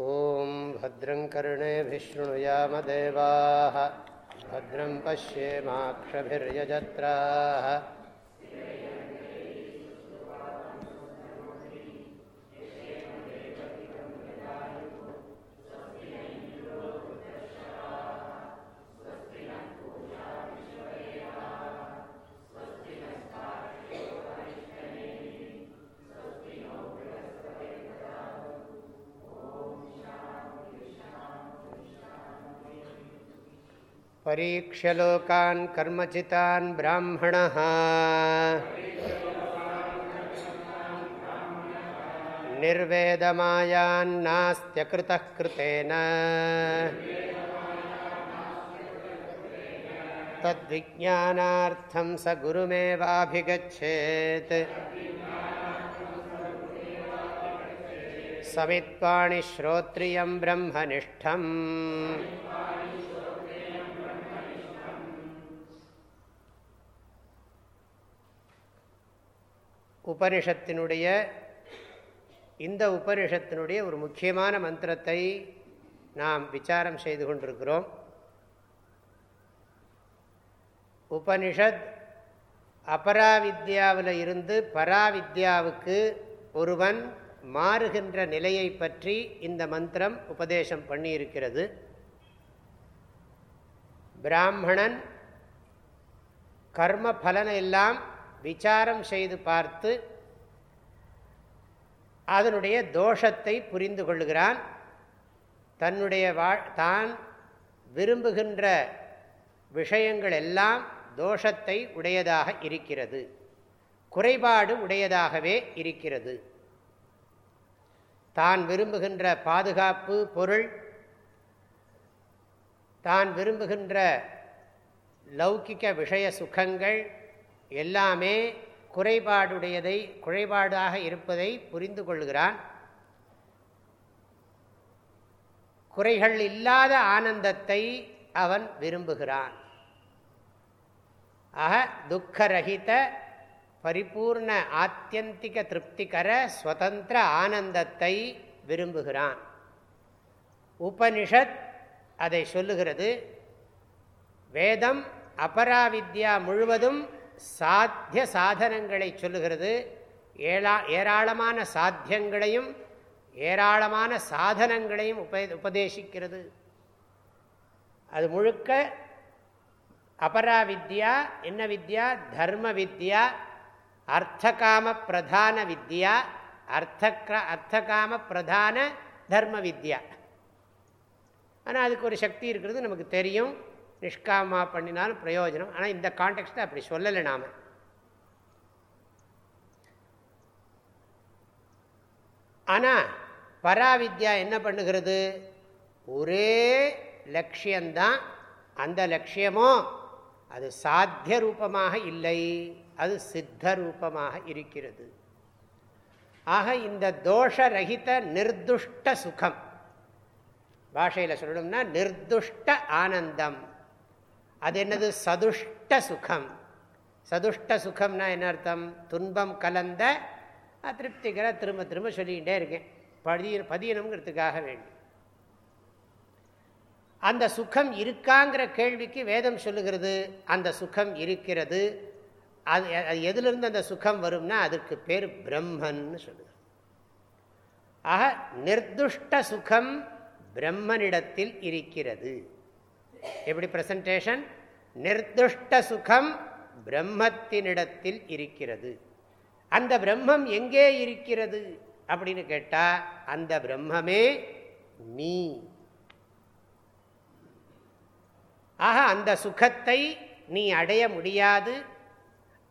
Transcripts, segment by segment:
ॐ भद्रं कर्णेभिशृणुयामदेवाः भद्रं पश्येमाक्षभिर्यजत्राः परीक्ष्य लोकान् कर्मचितान् ब्राह्मणः निर्वेदमायान्नास्त्यकृतः कृतेन तद्विज्ञानार्थं स गुरुमेवाभिगच्छेत् समित्वाणि श्रोत्रियं ब्रह्मनिष्ठम् உபனிஷத்தினுடைய இந்த உபனிஷத்தினுடைய ஒரு முக்கியமான மந்திரத்தை நாம் விசாரம் செய்து கொண்டிருக்கிறோம். உபனிஷத் அபராவித்யாவில் இருந்து பராவித்யாவுக்கு ஒருவன் மாறுகின்ற நிலையை பற்றி இந்த மந்திரம் உபதேசம் பண்ணியிருக்கிறது. பிராமணன் கர்ம பலனை எல்லாம் விசாரம் செய்து பார்த்து அதனுடைய தோஷத்தை புரிந்து கொள்கிறான் தன்னுடைய வா தான் விரும்புகின்ற விஷயங்கள் எல்லாம் தோஷத்தை உடையதாக இருக்கிறது. குறைபாடு உடையதாகவே இருக்கிறது. தான் விரும்புகின்ற பாதுகாப்பு பொருள் தான் விரும்புகின்ற லௌகிக்க விஷய சுகங்கள் எல்லாமே குறைபாடுடையதை குறைபாடாக இருப்பதை புரிந்து கொள்கிறான். குறைகள் இல்லாத ஆனந்தத்தை அவன் விரும்புகிறான். ஆக துக்கரகித பரிபூர்ண ஆத்தியந்திக திருப்திகர ஸ்வதந்திர ஆனந்தத்தை விரும்புகிறான். உபனிஷத் அதை சொல்லுகிறது. வேதம் அபராவித்யா முழுவதும் சாத்திய சாதனங்களை சொல்லுகிறது. ஏழா ஏராளமான சாத்தியங்களையும் ஏராளமான சாதனங்களையும் உப உபதேசிக்கிறது. அது முழுக்க அபரா வித்யா என்ன வித்யா? தர்ம வித்யா அர்த்தகாம பிரதான வித்யா அர்த்த அர்த்தகாம பிரதான தர்ம வித்யா. ஆனால் அதுக்கு ஒரு சக்தி இருக்கிறது நமக்கு தெரியும். நிஷ்காமா பண்ணினாலும் பிரயோஜனம். ஆனால் இந்த கான்டெக்ட்டை அப்படி சொல்லலை நாம். ஆனால் பராவித்யா என்ன பண்ணுகிறது? ஒரே லட்சியம்தான். அந்த லட்சியமோ அது சாத்திய ரூபமாக இல்லை. அது சித்த ரூபமாக இருக்கிறது. ஆக இந்த தோஷரகித நிர்துஷ்ட சுகம். பாஷையில் சொல்லணும்னா நிர்துஷ்ட ஆனந்தம். அது என்னது சதுஷ்ட சுகம். சதுஷ்ட சுகம்னா என்ன அர்த்தம்? துன்பம் கலந்த அதிருப்திகர திரும்ப திரும்ப சொல்லிக்கிட்டே இருக்கேன். பதிய பதியணுங்கிறதுக்காக வேண்டி. அந்த சுகம் இருக்காங்கிற கேள்விக்கு வேதம் சொல்லுகிறது. அந்த சுகம் இருக்கிறது. அது எதிலிருந்து அந்த சுகம் வரும்னா அதுக்கு பேர் பிரம்மன்னு சொல்லுது ஆக நிர்துஷ்ட சுகம் பிரம்மனிடத்தில் இருக்கிறது. எப்படி பிரசன்டேஷன் நிர்துஷ்ட சுகம் பிரம்மத்தினிடத்தில் இருக்கிறது. அந்த பிரம்மம் எங்கே இருக்கிறது? அப்படின்னு கேட்டா அந்த பிரம்மமே நீ. ஆக அந்த சுகத்தை நீ அடைய முடியாது.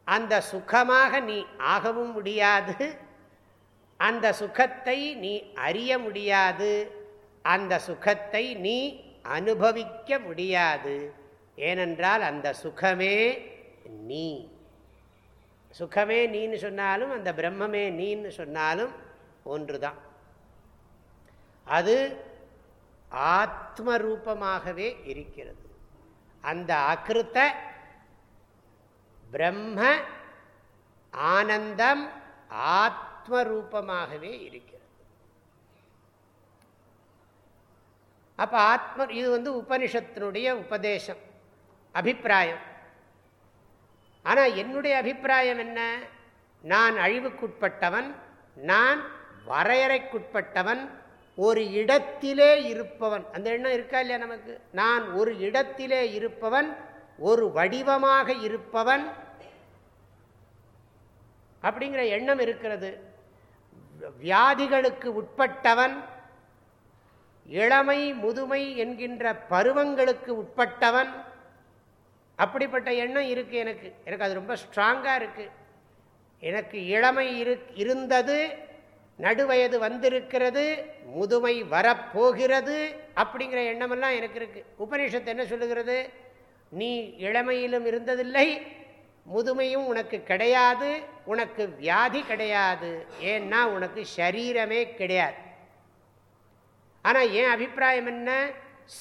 அந்த சுகமாக நீ ஆகவும் முடியாது. அந்த சுகத்தை நீ அறிய முடியாது. அந்த சுகத்தை நீ அனுபவிக்க முடியாது. ஏனென்றால் அந்த சுகமே நீ. சுகமே நீன்னு சொன்னாலும் அந்த பிரம்மமே நீன்னு சொன்னாலும் ஒன்றுதான். அது ஆத்ம ரூபமாகவே இருக்கிறது. அந்த அகிருத்த பிரம்ம ஆனந்தம் ஆத்ம ரூபமாகவே இருக்கிறது. அப்போ ஆத்ம இது வந்து உபனிஷத்தினுடைய உபதேசம் அபிப்பிராயம். ஆனால் என்னுடைய அபிப்பிராயம் என்ன? நான் அழிவுக்குட்பட்டவன் நான் வரையறைக்குட்பட்டவன் ஒரு இடத்திலே இருப்பவன். அந்த எண்ணம் இருக்கா இல்லையா நமக்கு? நான் ஒரு இடத்திலே இருப்பவன் ஒரு வடிவமாக இருப்பவன் அப்படிங்கிற எண்ணம் இருக்கிறது. வியாதிகளுக்கு உட்பட்டவன் இளமை முதுமை என்கின்ற பருவங்களுக்கு உட்பட்டவன். அப்படிப்பட்ட எண்ணம் இருக்குது எனக்கு. எனக்கு அது ரொம்ப ஸ்ட்ராங்காக இருக்குது எனக்கு இளமை இரு இருந்தது நடுவயது வந்திருக்கிறது முதுமை வரப்போகிறது அப்படிங்கிற எண்ணமெல்லாம் எனக்கு இருக்குது உபநிஷத்து என்ன சொல்லுகிறது? நீ இளமையிலும் இருந்ததில்லை முதுமையும் உனக்கு கிடையாது உனக்கு வியாதி கிடையாது. ஏன்னா உனக்கு சரீரமே கிடையாது. ஆனால் என் அபிப்பிராயம் என்ன?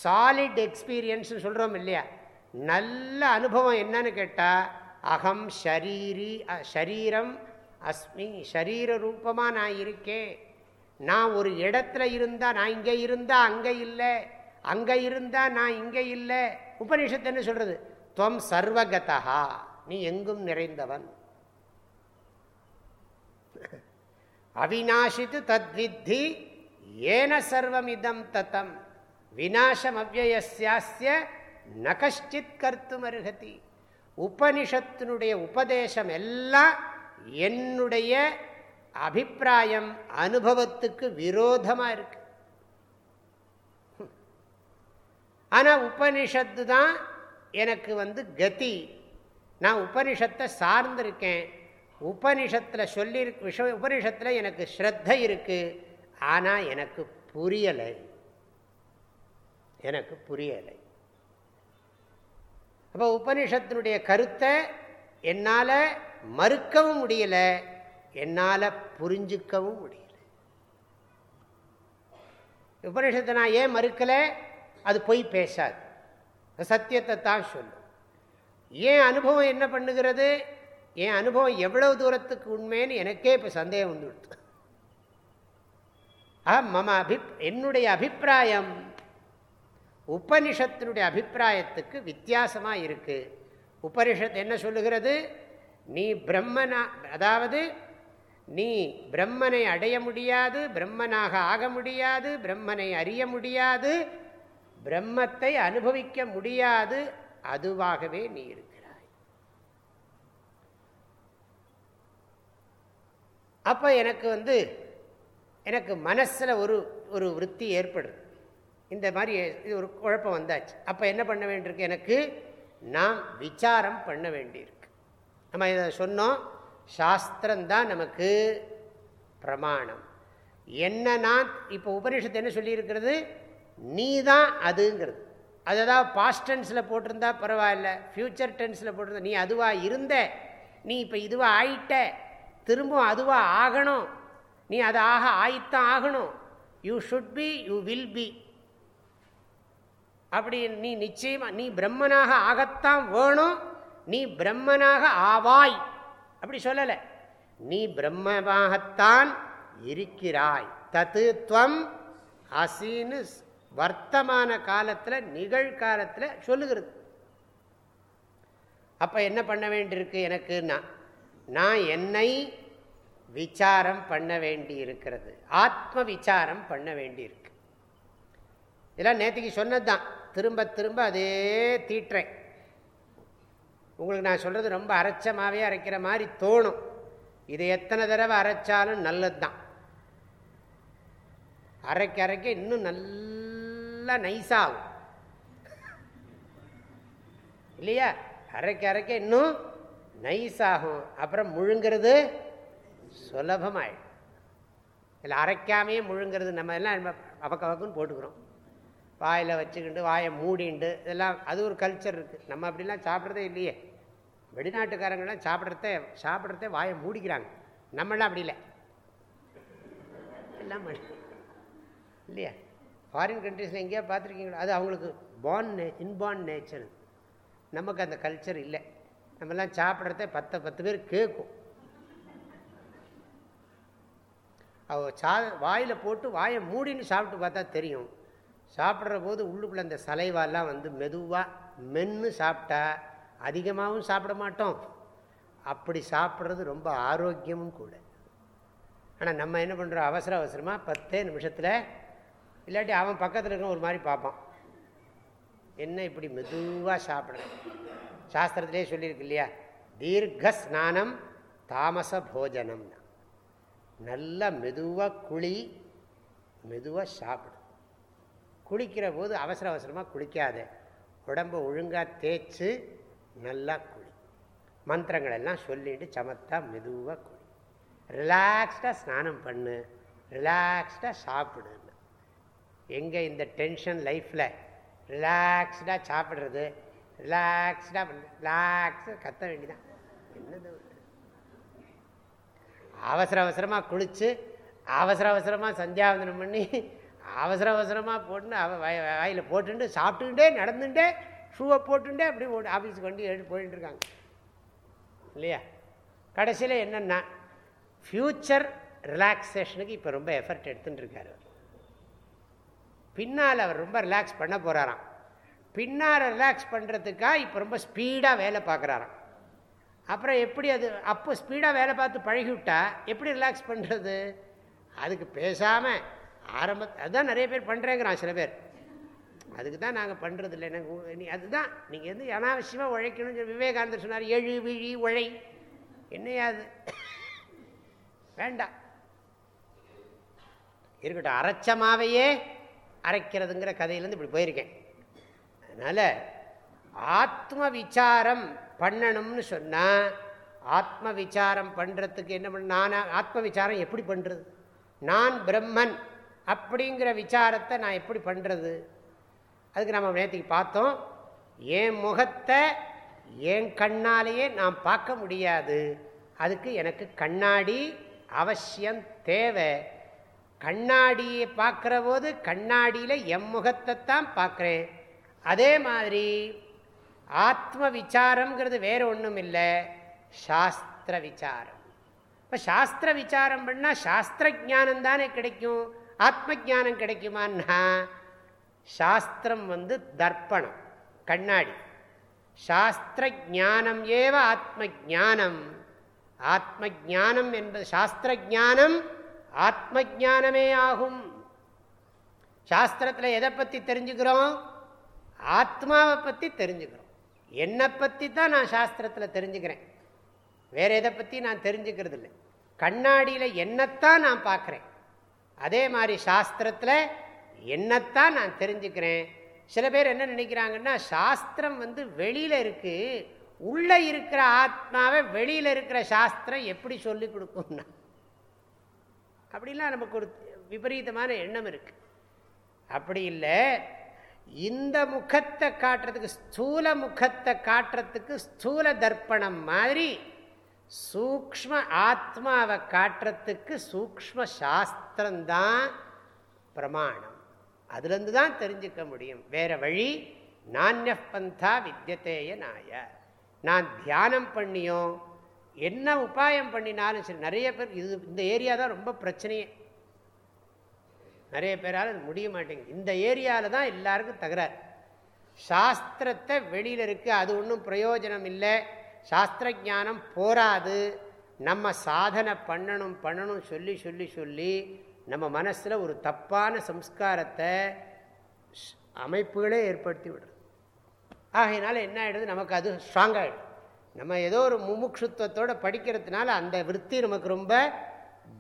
சாலிட் எக்ஸ்பீரியன்ஸ் சொல்கிறோம் இல்லையா? நல்ல அனுபவம் என்னன்னு கேட்டால் அகம் ஷரீரி ஷரீரம் அஸ்மி ஷரீர ரூபமாக நான் இருக்கேன். நான் ஒரு இடத்துல இருந்தால் நான் இங்கே இருந்தால் அங்கே இல்லை. அங்கே இருந்தால் நான் இங்கே இல்லை. உபனிஷத்து என்ன சொல்கிறது துவம் சர்வகதா நீ எங்கும் நிறைந்தவன். அவிநாசித்து தத்வித்தி ஏன சர்வமிதம் தத்தம் விநாசம் அவ்வயசியாஸ்ய நகஷ்டித் கருத்து மருகதி உபனிஷத்தினுடைய உபதேசம் எல்லாம் என்னுடைய அபிப்பிராயம் அனுபவத்துக்கு விரோதமாக இருக்கு ஆனால் உபனிஷத்து தான் எனக்கு வந்து கதி நான் உபனிஷத்தை சார்ந்திருக்கேன் உபனிஷத்தில் சொல்லியிருக்கு விஷ உபனிஷத்தில் எனக்கு ஸ்ரத்த இருக்குது ஆனால் எனக்கு புரியலை. எனக்கு புரியலை. அப்போ உபனிஷத்தினுடைய கருத்தை என்னால் மறுக்கவும் முடியலை. என்னால் புரிஞ்சுக்கவும் முடியலை. உபனிஷத்தை நான் ஏன் மறுக்கலை? அது பொய் பேசாது. சத்தியத்தை தான் சொல்லும். ஏன் அனுபவம் என்ன பண்ணுகிறது? என் அனுபவம் எவ்வளவு தூரத்துக்கு உண்மைன்னு எனக்கே இப்போ சந்தேகம் வந்துவிடுது ஆ மம அபிப் என்னுடைய அபிப்பிராயம். உபனிஷத்தினுடைய அபிப்பிராயத்துக்கு வித்தியாசமாக இருக்குது உபனிஷத் என்ன சொல்லுகிறது? நீ பிரம்மனா அதாவது நீ பிரம்மனை அடைய முடியாது பிரம்மனாக ஆக முடியாது பிரம்மனை அறிய முடியாது பிரம்மத்தை அனுபவிக்க முடியாது அதுவாகவே நீ இருக்கிறாய். அப்போ எனக்கு வந்து எனக்கு மனசில் ஒரு ஒரு விற்பி ஏற்படுது இந்த மாதிரி இது ஒரு குழப்பம் வந்தாச்சு. அப்போ என்ன பண்ண வேண்டியிருக்கு? எனக்கு நாம் விசாரம் பண்ண வேண்டியிருக்கு. நம்ம இதை சொன்னோம். சாஸ்திரம்தான் நமக்கு பிரமாணம். என்ன நான் இப்போ உபநிஷத்து என்ன சொல்லியிருக்கிறது? நீ தான் அதுங்கிறது. அது ஏதாவது பாஸ்ட் டென்ஸில் போட்டிருந்தா பரவாயில்ல. ஃப்யூச்சர் டென்ஸில் போட்டிருந்தா நீ அதுவாக இருந்த நீ இப்போ இதுவாக ஆயிட்ட திரும்பவும் அதுவாக ஆகணும். நீ அது ஆக ஆயித்தான் ஆகணும். You should be you will be அப்படி நீ நிச்சயமாக நீ பிரம்மனாக ஆகத்தான் வேணும். நீ பிரம்மனாக ஆவாய். அப்படி சொல்லலை. நீ பிரம்மமாகத்தான் இருக்கிறாய். தத்துவம் அசின்னு வர்த்தமான காலத்தில் நிகழ்காலத்தில் சொல்லுகிறது. அப்போ என்ன பண்ண வேண்டியிருக்கு எனக்குன்னா நான் என்னை விசாரம் பண்ண வேண்டி இருக்கிறது ஆத்ம விசாரம் பண்ண வேண்டி இருக்கு இதெல்லாம் நேற்றுக்கு சொன்னது தான் திரும்ப திரும்ப அதே தீட்டுறேன் உங்களுக்கு நான் சொல்கிறது ரொம்ப அரைச்சமாகவே அரைக்கிற மாதிரி தோணும். இது எத்தனை தடவை அரைச்சாலும் நல்லது தான் அரைக்க அரைக்க இன்னும் நல்லா நைஸாகும். இல்லையா? அரைக்க அரைக்க இன்னும் நைஸாகும். அப்புறம் முழுங்கிறது சுலபமாயிடும். இல்லை அரைக்காமையே முழுங்கிறது நம்ம எல்லாம் அவக்கவக்குன்னு போட்டுக்கிறோம். வாயில் வச்சுக்கிண்டு வாயை மூடிண்டு இதெல்லாம் அது ஒரு கல்ச்சர் இருக்குது நம்ம அப்படிலாம் சாப்பிட்றதே இல்லையே. வெளிநாட்டுக்காரங்களாம் சாப்பிட்றத சாப்பிட்றத வாயை மூடிக்கிறாங்க. நம்மளாம் அப்படி இல்லை. எல்லாம் இல்லையா? ஃபாரின் கண்ட்ரீஸில் எங்கேயா பார்த்துருக்கீங்களா? அது அவங்களுக்கு பார்ன் நே இன்பார்ன் நேச்சர் நமக்கு அந்த கல்ச்சர் இல்லை. நம்மலாம் சாப்பிட்றத பத்து பத்து பேர் கேட்கும். அவ சா வாயில் போட்டு வாயை மூடின்னு சாப்பிட்டு பார்த்தா தெரியும். சாப்பிட்ற போது உள்ளுக்குள்ளே அந்த சலைவாலாம் வந்து மெதுவாக மென்று சாப்பிட்டா அதிகமாகவும் சாப்பிட மாட்டோம். அப்படி சாப்பிட்றது ரொம்ப ஆரோக்கியமும் கூட. ஆனால் நம்ம என்ன பண்ணுறோம் அவசர அவசரமாக பத்தே நிமிஷத்தில் இல்லாட்டி அவன் பக்கத்தில் இருக்க ஒரு மாதிரி பார்ப்பான். என்ன இப்படி மெதுவாக சாப்பிட்றேன் சாஸ்திரத்திலே சொல்லியிருக்கு இல்லையா? தீர்க்க ஸ்நானம் தாமச போஜனம். நல்லா மெதுவாக குழி மெதுவாக சாப்பிடு. குளிக்கிற போது அவசர அவசரமாக குளிக்காத. உடம்பை ஒழுங்காக தேய்ச்சி நல்லா குளி. மந்திரங்கள் எல்லாம் சொல்லிட்டு சமத்தா மெதுவாக குளி. ரிலாக்ஸ்டாக ஸ்நானம் பண்ணு. ரிலாக்ஸ்டாக சாப்பிடுன்னு எங்கே இந்த டென்ஷன் லைஃப்பில் ரிலாக்ஸ்டாக சாப்பிட்றது? ரிலாக்ஸ்டாக ரிலாக்ஸாக கத்த வேண்டிதான். என்னது? அவசர அவசரமாக குளித்து அவசர அவசரமாக சந்தியாவந்தனம் பண்ணி அவசர அவசரமாக போட்டு அவ வாயில் போட்டுட்டு சாப்பிட்டுக்கிட்டே நடந்துட்டே ஷூவை போட்டுட்டே அப்படி ஆஃபீஸுக்கு வண்டி எடுத்து போயிட்டுருக்காங்க இல்லையா? கடைசியில் என்னென்னா ஃப்யூச்சர் ரிலாக்ஸேஷனுக்கு இப்போ ரொம்ப எஃபர்ட் எடுத்துகிட்டு இருக்காரு. பின்னால் அவர் ரொம்ப ரிலாக்ஸ் பண்ண போகிறாராம் பின்னால் ரிலாக்ஸ் பண்ணுறதுக்காக இப்போ ரொம்ப ஸ்பீடாக வேலை பார்க்குறாராம். அப்புறம் எப்படி அது அப்போ ஸ்பீடாக வேலை பார்த்து பழகிவிட்டா எப்படி ரிலாக்ஸ் பண்ணுறது அதுக்கு பேசாமல் ஆரம்ப அதுதான் நிறைய பேர் பண்ணுறேங்கிறான் சில பேர். அதுக்கு தான் நாங்கள் பண்ணுறது இல்லை. எனக்கு அதுதான். நீங்கள் வந்து அனாவசியமாக உழைக்கணும்னு விவேகானந்தர் சொன்னார் எழு விழி உழை. என்னையாது வேண்டாம். இருக்கட்டும் அரைச்சமாவையே அரைக்கிறதுங்கிற கதையிலேருந்து இப்படி போயிருக்கேன். அதனால் ஆத்ம விசாரம் பண்ணணும்னு சொன்னால் ஆத்ம விசாரம் பண்ணுறதுக்கு என்ன பண்ண நான் ஆத்ம விசாரம் எப்படி பண்ணுறது நான் பிரம்மன் அப்படிங்கிற விசாரத்தை நான் எப்படி பண்ணுறது அதுக்கு நம்ம நேற்றுக்கு பார்த்தோம் என் முகத்தை என் கண்ணாலேயே நான் பார்க்க முடியாது. அதுக்கு எனக்கு கண்ணாடி அவசியம் தேவை. கண்ணாடியை பார்க்குற போது கண்ணாடியில் எம் முகத்தை தான் பார்க்குறேன். அதே மாதிரி ஆத்ம விசாரம்ங்கிறது வேறு ஒன்றும் இல்லை சாஸ்திர விசாரம் இப்போ சாஸ்திர விசாரம் பண்ணால் சாஸ்திர ஜானம் தானே கிடைக்கும் ஆத்ம ஜானம் கிடைக்குமான்னா சாஸ்திரம் வந்து தர்ப்பணம் கண்ணாடி. சாஸ்திர ஜானம் ஏவ ஆத்ம ஜானம் ஆத்ம ஜானம் என்பது சாஸ்திர ஜானம் ஆத்ம ஜானமே ஆகும். சாஸ்திரத்தில் எதை பற்றி தெரிஞ்சுக்கிறோம்? ஆத்மாவை பற்றி தெரிஞ்சுக்கிறோம். என்னை பற்றி தான் நான் சாஸ்திரத்தில் தெரிஞ்சுக்கிறேன். வேறு எதை பற்றி நான் தெரிஞ்சுக்கிறது இல்லை கண்ணாடியில் என்னத்தான் நான் பார்க்குறேன். அதே மாதிரி சாஸ்திரத்தில் என்னத்தான் நான் தெரிஞ்சுக்கிறேன். சில பேர் என்ன நினைக்கிறாங்கன்னா சாஸ்திரம் வந்து வெளியில் இருக்குது உள்ளே இருக்கிற ஆத்மாவை வெளியில் இருக்கிற சாஸ்திரம் எப்படி சொல்லி கொடுக்கும்னா அப்படிலாம் நமக்கு ஒரு விபரீதமான எண்ணம் இருக்குது அப்படி இல்லை. இந்த முகத்தை காட்டுறதுக்கு ஸ்தூல முகத்தை காட்டுறதுக்கு ஸ்தூல தர்ப்பணம் மாதிரி சூக்ம ஆத்மாவை காட்டுறதுக்கு சூக்ம சாஸ்திரம்தான் பிரமாணம். அதுலேருந்து தான் தெரிஞ்சுக்க முடியும். வேற வழி நானிய பந்தா வித்தியதேய நாய. நான் தியானம் பண்ணியும் என்ன உபாயம் பண்ணினாலும் சரி நிறைய பேர் இது இந்த ஏரியா தான் ரொம்ப பிரச்சனையே. நிறைய பேரால் முடிய மாட்டேங்குது. இந்த ஏரியாவில் தான் எல்லாருக்கும் தகராறு. சாஸ்திரத்தை வெளியில் இருக்குது அது ஒன்றும் பிரயோஜனம் இல்லை. சாஸ்திர ஜானம் போராது. நம்ம சாதனை பண்ணணும் பண்ணணும் சொல்லி சொல்லி சொல்லி நம்ம மனசில் ஒரு தப்பான சம்ஸ்காரத்தை அமைப்புகளே ஏற்படுத்தி விடுறது ஆகையினால என்ன ஆகிடுது நமக்கு அது ஸ்ட்ராங்காகிடும் நம்ம ஏதோ ஒரு முமுட்சுத்துவத்தோடு படிக்கிறதுனால அந்த விற்பி நமக்கு ரொம்ப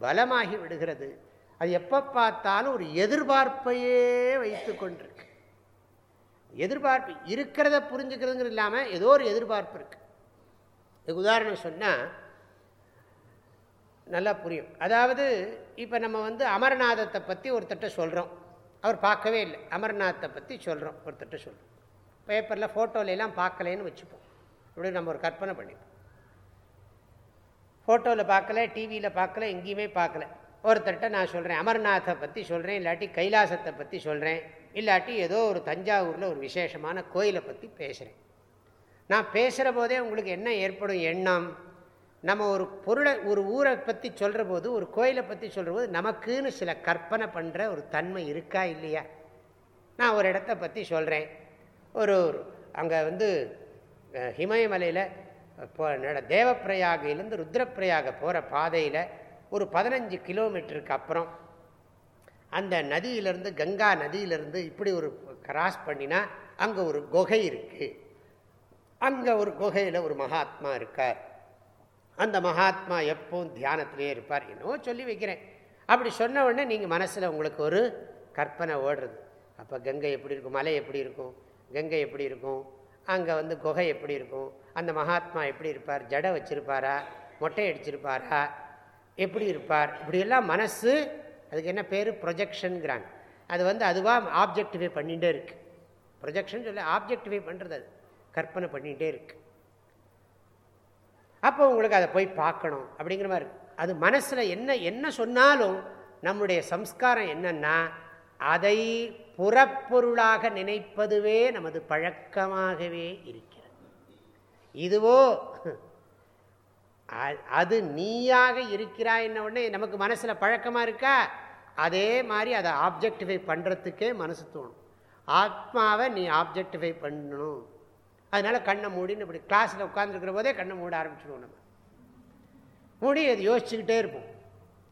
பலமாகி விடுகிறது. அது எப்போ பார்த்தாலும் ஒரு எதிர்பார்ப்பையே வைத்து கொண்டிருக்கு. எதிர்பார்ப்பு இருக்கிறத புரிஞ்சுக்கிறதுங்கிறது இல்லாமல் ஏதோ ஒரு எதிர்பார்ப்பு இருக்குது இதுக்கு உதாரணம் சொன்னால் நல்லா புரியும். அதாவது இப்போ நம்ம வந்து அமர்நாதத்தை பற்றி ஒருத்தட்ட சொல்கிறோம் அவர் பார்க்கவே இல்லை. அமர்நாத்தை பற்றி சொல்கிறோம் ஒருத்தட்ட சொல்கிறோம் பேப்பரில் ஃபோட்டோலெலாம் பார்க்கலேன்னு வச்சுப்போம். இப்படி நம்ம ஒரு கற்பனை பண்ணிப்போம். ஃபோட்டோவில் பார்க்கல டிவியில் பார்க்கல எங்கேயுமே பார்க்கல. ஒருத்தர்கிட்ட நான் சொல்கிறேன் அமர்நாத்தை பற்றி சொல்கிறேன் இல்லாட்டி கைலாசத்தை பற்றி சொல்கிறேன் இல்லாட்டி ஏதோ ஒரு தஞ்சாவூரில் ஒரு விசேஷமான கோயிலை பற்றி பேசுகிறேன் நான் பேசுகிற போதே உங்களுக்கு என்ன ஏற்படும் எண்ணம்? நம்ம ஒரு பொருளை ஒரு ஊரை பற்றி சொல்கிற போது ஒரு கோயிலை பற்றி சொல்கிற போது நமக்குன்னு சில கற்பனை பண்ணுற ஒரு தன்மை இருக்கா இல்லையா? நான் ஒரு இடத்த பற்றி சொல்கிறேன் ஒரு அங்கே வந்து ஹிமயமலையில் தேவப்பிரயாகையிலேருந்து ருத்ரப்பிரயாக போகிற பாதையில் ஒரு பதினஞ்சு கிலோமீட்டருக்கு அப்புறம் அந்த நதியிலேருந்து கங்கா நதியிலேருந்து இப்படி ஒரு கிராஸ் பண்ணினா அங்கே ஒரு குகை இருக்குது அங்கே ஒரு குகையில் ஒரு மகாத்மா இருக்கார். அந்த மகாத்மா எப்பவும் தியானத்திலே இருப்பார். என்னவோ சொல்லி வைக்கிறேன். அப்படி சொன்ன உடனே நீங்கள் மனசில் உங்களுக்கு ஒரு கற்பனை ஓடுறது. அப்போ கங்கை எப்படி இருக்கும்? மலை எப்படி இருக்கும்? கங்கை எப்படி இருக்கும்? அங்கே வந்து குகை எப்படி இருக்கும்? அந்த மகாத்மா எப்படி இருப்பார்? ஜடை வச்சுருப்பாரா? மொட்டை அடிச்சிருப்பாரா? எப்படி இருப்பார்? இப்படியெல்லாம் மனசு அதுக்கு என்ன பேர்? ப்ரொஜெக்ஷனுங்கிறாங்க அது வந்து அதுவாக ஆப்ஜெக்டிஃபை பண்ணிகிட்டே இருக்குது ப்ரொஜெக்ஷன் சொல்லி ஆப்ஜெக்டிஃபை பண்ணுறது அது. கற்பனை பண்ணிகிட்டே இருக்கு. அப்போ உங்களுக்கு அதை போய் பார்க்கணும். அப்படிங்கிற மாதிரி அது மனசில் என்ன என்ன சொன்னாலும் நம்முடைய சம்ஸ்காரம் என்னன்னா அதை புறப்பொருளாக நினைப்பதுவே நமது பழக்கமாகவே இருக்கிறது. இதுவோ அது நீயாக இருக்கிறாய் என்ன உடனே நமக்கு மனசில் பழக்கமாக இருக்கா? அதே மாதிரி அதை ஆப்ஜெக்டிஃபை பண்ணுறதுக்கே மனசு தோணும். ஆத்மாவை நீ ஆப்ஜெக்டிஃபை பண்ணணும். அதனால் கண்ணை மூடின்னு இப்படி கிளாஸில் உட்காந்துருக்கிற போதே கண்ணை மூட ஆரம்பிச்சிடுவோம் நம்ம. மூடி அது யோசிச்சுக்கிட்டே இருப்போம்.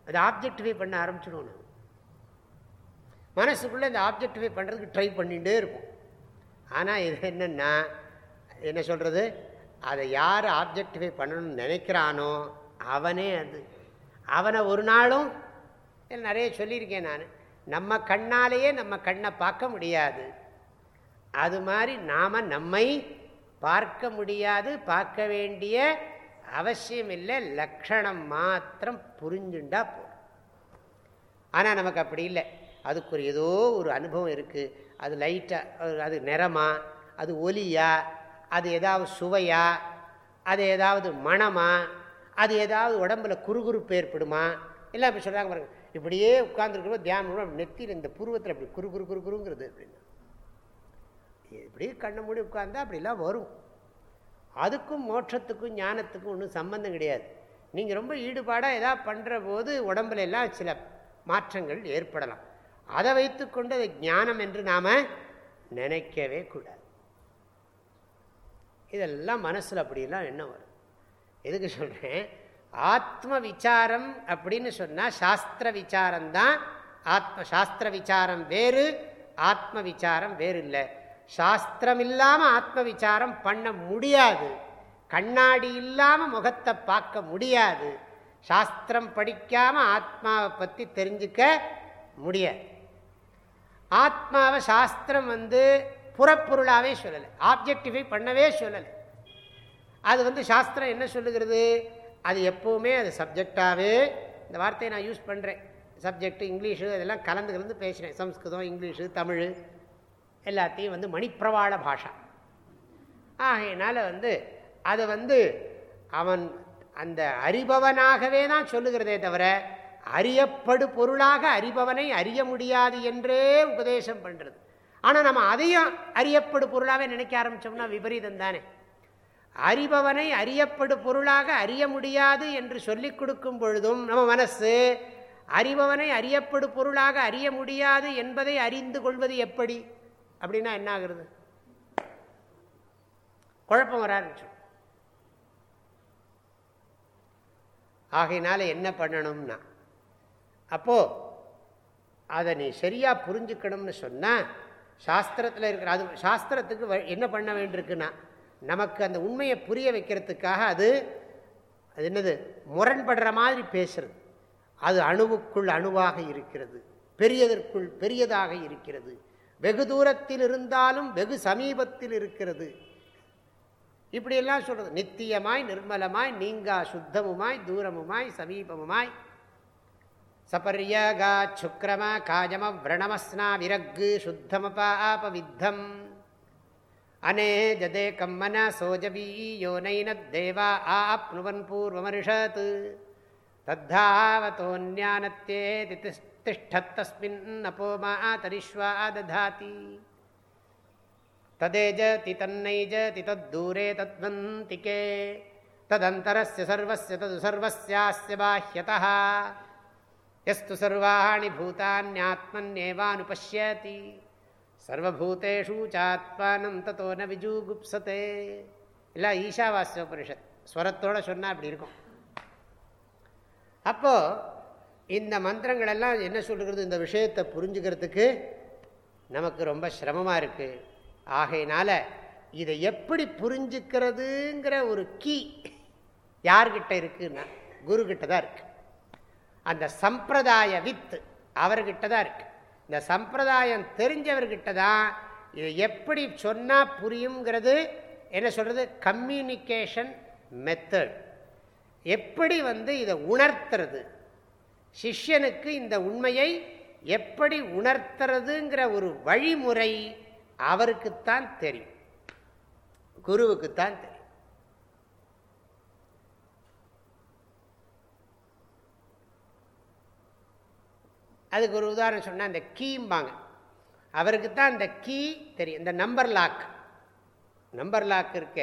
அது ஆப்ஜெக்டிஃபை பண்ண ஆரம்பிச்சிடுவோம் நம்ம. மனசுக்குள்ளே இந்த ஆப்ஜெக்டிஃபை பண்ணுறதுக்கு ட்ரை பண்ணிகிட்டே இருப்போம். ஆனால் இது என்னென்னா என்ன சொல்கிறது அதை யார் ஆப்ஜெக்டிஃபை பண்ணணும்னு நினைக்கிறானோ அவனே அது. அவனை ஒரு நாளும் நிறைய சொல்லியிருக்கேன் நான். நம்ம கண்ணாலேயே நம்ம கண்ணை பார்க்க முடியாது. அது மாதிரி நாம் நம்மை பார்க்க முடியாது பார்க்க வேண்டிய அவசியம் இல்லை லக்ஷணம் மாத்திரம் புரிஞ்சுண்டா போதும். ஆனால் நமக்கு அப்படி இல்லை. அதுக்கு ஒரு ஏதோ ஒரு அனுபவம் இருக்குது அது லைட்டாக அது நிறமா அது ஒலியா அது ஏதாவது சுவையா? அது ஏதாவது மனமா அது ஏதாவது உடம்புல குறுகுறுப்பு ஏற்படுமா? எல்லாம் இப்படி சொல்கிறாங்க பாருங்க. இப்படியே உட்காந்துருக்கிறோம் தியானம் நெத்தியில் இந்த புருவத்தில் அப்படி குறு குறு குறு குறுங்கிறது அப்படின்னா இப்படியே கண்ணை மூடி உட்கார்ந்தா அப்படிலாம் வரும். அதுக்கும் மோட்சத்துக்கும் ஞானத்துக்கும் ஒன்றும் சம்பந்தம் கிடையாது. நீங்கள் ரொம்ப ஈடுபாடாக எதாவது பண்ணுற போது உடம்புல எல்லாம் சில மாற்றங்கள் ஏற்படலாம். அதை வைத்துக்கொண்டு அதை ஞானம் என்று நாம் நினைக்கவே கூடாது. இதெல்லாம் மனசில் அப்படிலாம் என்ன வரும்? எதுக்கு சொல்கிறேன் ஆத்ம விசாரம் அப்படின்னு சொன்னால் சாஸ்திர விசாரம்தான் ஆத்ம சாஸ்திர விசாரம் வேறு ஆத்ம விசாரம் வேறு இல்லை சாஸ்திரம் இல்லாமல் ஆத்ம விசாரம் பண்ண முடியாது. கண்ணாடி இல்லாமல் முகத்தை பார்க்க முடியாது. சாஸ்திரம் படிக்காமல் ஆத்மாவை பற்றி தெரிஞ்சுக்க முடியாது. ஆத்மாவை சாஸ்திரம் வந்து புறப்பொருளாகவே சொல்லலை. ஆப்ஜெக்டிஃபை பண்ணவே சொல்லலை. அது வந்து சாஸ்திரம் என்ன சொல்லுகிறது? அது எப்போவுமே அது சப்ஜெக்டாகவே இந்த வார்த்தையை நான் யூஸ் பண்ணுறேன் சப்ஜெக்ட் இங்கிலீஷு அதெல்லாம் கலந்து கலந்து பேசுகிறேன் சம்ஸ்கிருதம் இங்கிலீஷு தமிழ் எல்லாத்தையும் வந்து மணிப்பிரவாள பாஷா. ஆகையினால் வந்து அது வந்து அவன் அந்த அறிபவனாகவே தான் சொல்லுகிறதே தவிர அறியப்படு பொருளாக அறிபவனை அறிய முடியாது என்றே உபதேசம் பண்ணுறது ஆனால் நம்ம அதையும் அறியப்படு பொருளாகவே நினைக்க ஆரம்பித்தோம்னா விபரீதம் தானே. அறிபவனை அறியப்படு பொருளாக அறிய முடியாது என்று சொல்லிக் கொடுக்கும் பொழுதும் நம்ம மனசு அறிபவனை அறியப்படு பொருளாக அறிய முடியாது என்பதை அறிந்து கொள்வது எப்படி? அப்படின்னா என்ன ஆகுறது? குழப்பம் வர ஆரம்பிச்சோம் ஆகையினால என்ன பண்ணணும்னா அப்போ அதை நீ சரியா புரிஞ்சுக்கணும்னு சொன்னால் சாஸ்திரத்தில் இருக்கிற அது சாஸ்திரத்துக்கு என்ன பண்ண வேண்டியிருக்குன்னா நமக்கு அந்த உண்மையை புரிய வைக்கிறதுக்காக அது அது என்னது முரண்படுற மாதிரி பேசுறது. அது அணுவுக்குள் அணுவாக இருக்கிறது பெரியதற்குள் பெரியதாக இருக்கிறது. வெகு தூரத்தில் இருந்தாலும் வெகு சமீபத்தில் இருக்கிறது. இப்படியெல்லாம் சொல்கிறது நித்தியமாய் நிர்மலமாய் நீங்கா சுத்தமுமாய் தூரமுமாய் சமீபமுமாய் சபர்யகாச்சுக்கிரம காயம விரணமஸ்னா விரக்கு சுத்தமபா ஆபவித்தம் அனே ஜதே கம்மன சோஜபீ யோனைனத்தேவா ஆப்னுவன் பூர்வமரிஷத். தத்தாவத்தோன்யானத்தே திஷ்டத்தஸ்மின் அப்போமா தரிஷ்வா ததாதி ததேஜதி தன்னைஜதி தத்தூரே தத்வந்திகே. ததந்தரஸ்ய சர்வஸ்ய தது சர்வஸ்யாஸ்ய பாஹ்யதா எஸ்து சர்வாணி பூதானியாத்மன்யேவானுபஷ்யதி சர்வபூதேஷு சாத்மானம் தத்தோ ந விஜூகுப்சதே எல்லாம் ஈஷாவாசிய உபனிஷத் ஸ்வரத்தோடு சொன்னால் அப்படி இருக்கும். அப்போது இந்த மந்திரங்கள் எல்லாம் என்ன சொல்கிறது இந்த விஷயத்தை புரிஞ்சுக்கிறதுக்கு நமக்கு ரொம்ப சிரமமாக இருக்குது ஆகையினால இதை எப்படி புரிஞ்சுக்கிறதுங்கிற ஒரு கீ யார்கிட்ட இருக்குன்னா குருக்கிட்ட தான் இருக்குது அந்த சம்பிரதாய வித்து அவர்கிட்ட தான் இருக்கு. இந்த சம்பிரதாயம் தெரிஞ்சவர்கிட்ட தான் இது எப்படி சொன்னால் புரியுங்கிறது என்ன சொல்கிறது கம்யூனிகேஷன் மெத்தட் எப்படி வந்து இதை உணர்த்துறது? சிஷ்யனுக்கு இந்த உண்மையை எப்படி உணர்த்துறதுங்கிற ஒரு வழிமுறை அவருக்குத்தான் தெரியும். குருவுக்குத்தான் தெரியும். அதுக்கு ஒரு உதாரணம் சொன்னால் அந்த கீம்பாங்க. அவருக்கு தான் அந்த கீ தெரியும். இந்த நம்பர் லாக். நம்பர் லாக் இருக்க.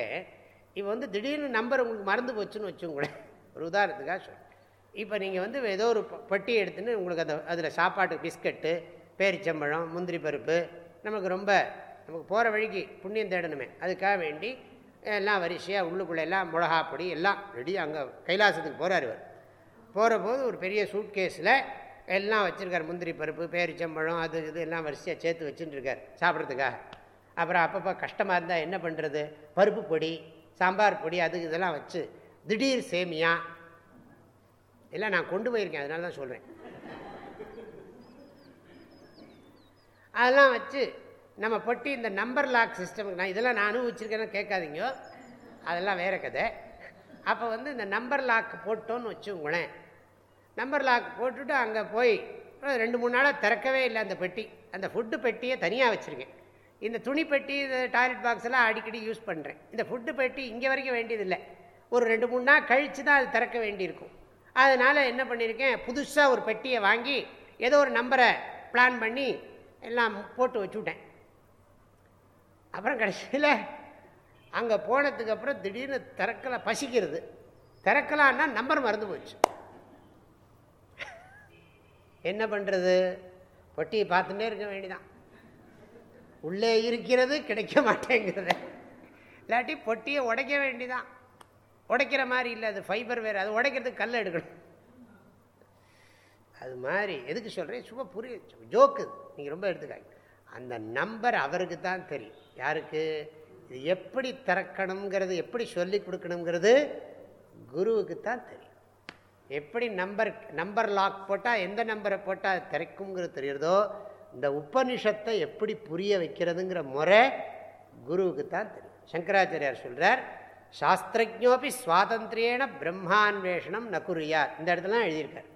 இப்போ வந்து திடீர்னு நம்பர் உங்களுக்கு மறந்து போச்சுன்னு வச்சுங்களேன் ஒரு உதாரணத்துக்காக சொல்ல இப்போ நீங்கள் வந்து ஏதோ ஒரு பட்டி எடுத்துன்னு உங்களுக்கு அந்த அதில் சாப்பாட்டு பிஸ்கட்டு பேரிச்சம்பழம் முந்திரி பருப்பு நமக்கு ரொம்ப நமக்கு போகிற வழிக்கு புண்ணியம் தேடணுமே. அதுக்காக வேண்டி எல்லாம் வரிசையாக உள்ளுக்குள்ளே எல்லாம் மிளகா பொடி எல்லாம் ரெடி அங்கே கைலாசத்துக்கு போகிறார் இவர். போகிற போது ஒரு பெரிய சூட்கேஸில் எல்லாம் வச்சுருக்கார். முந்திரி பருப்பு பேரிச்சம்பழம் அது இது எல்லாம் வரிசையாக சேர்த்து வச்சுட்டுருக்கார் சாப்பிட்றதுக்காக. அப்புறம் அப்பப்போ கஷ்டமாக இருந்தால் என்ன பண்ணுறது பருப்பு பொடி சாம்பார் பொடி அது இதெல்லாம் வச்சு திடீர் சேமியா. எல்லாம் நான் கொண்டு போயிருக்கேன் அதனால தான் சொல்கிறேன் அதெல்லாம் வச்சு நம்ம பொட்டி இந்த நம்பர் லாக் சிஸ்டம் நான் இதெல்லாம் நான் அனுபவிச்சிருக்கேன்னு கேட்காதீங்க. அதெல்லாம் வேற கதை. அப்போ வந்து இந்த நம்பர் லாக் போட்டோன்னு வச்சுங்களேன் நம்பர் லாக் போட்டுட்டு அங்கே போய் ரெண்டு மூணு நாளாக திறக்கவே இல்லை அந்த பெட்டி. அந்த ஃபுட்டு பெட்டியை தனியாக வச்சுருக்கேன். இந்த துணி பெட்டி இந்த டாய்லெட் பாக்ஸ் எல்லாம் அடிக்கடி யூஸ் பண்ணுறேன் இந்த ஃபுட்டு பெட்டி இங்கே வரைக்கும் வேண்டியதில்லை. ஒரு ரெண்டு மூணு நாள் கழித்து தான் அது திறக்க வேண்டியிருக்கும். அதனால் என்ன பண்ணியிருக்கேன் புதுசாக ஒரு பெட்டியை வாங்கி ஏதோ ஒரு நம்பரை பிளான் பண்ணி எல்லாம் போட்டு வச்சுவிட்டேன் அப்புறம் கடைசியில் அங்கே போனதுக்கப்புறம் திடீர்னு திறக்கல பசிக்கிறது. திறக்கலான்னா நம்பர் மறந்து போச்சு. என்ன பண்ணுறது பொட்டியை பார்த்துட்டே இருக்க வேண்டிதான். உள்ளே இருக்கிறது கிடைக்க மாட்டேங்கிறத இல்லாட்டி பொட்டியை உடைக்க வேண்டிதான். உடைக்கிற மாதிரி இல்லை அது ஃபைபர் வேறு. அது உடைக்கிறதுக்கு கல் எடுக்கணும். அது மாதிரி. எதுக்கு சொல்கிறேன் சும்மா புரிய ஜோக்கு நீங்கள் ரொம்ப எடுத்துக்காங்க அந்த நம்பர் அவருக்கு தான் தெரியும். யாருக்கு? இது எப்படி திறக்கணுங்கிறது எப்படி சொல்லி கொடுக்கணுங்கிறது குருவுக்கு தான் தெரியும். எப்படி நம்பர் நம்பர் லாக் போட்டால் எந்த நம்பரை போட்டால் திறக்குங்கிறது தெரியுறதோ இந்த உபனிஷத்தை எப்படி புரிய வைக்கிறதுங்கிற முறை குருவுக்கு தான் தெரியும். சங்கராச்சாரியார் சொல்கிறார் சாஸ்திரஜோபி சுவாதந்திரியேன பிரம்மான்வேஷனம் நகுரியா இந்த இடத்துல எழுதியிருக்கார்.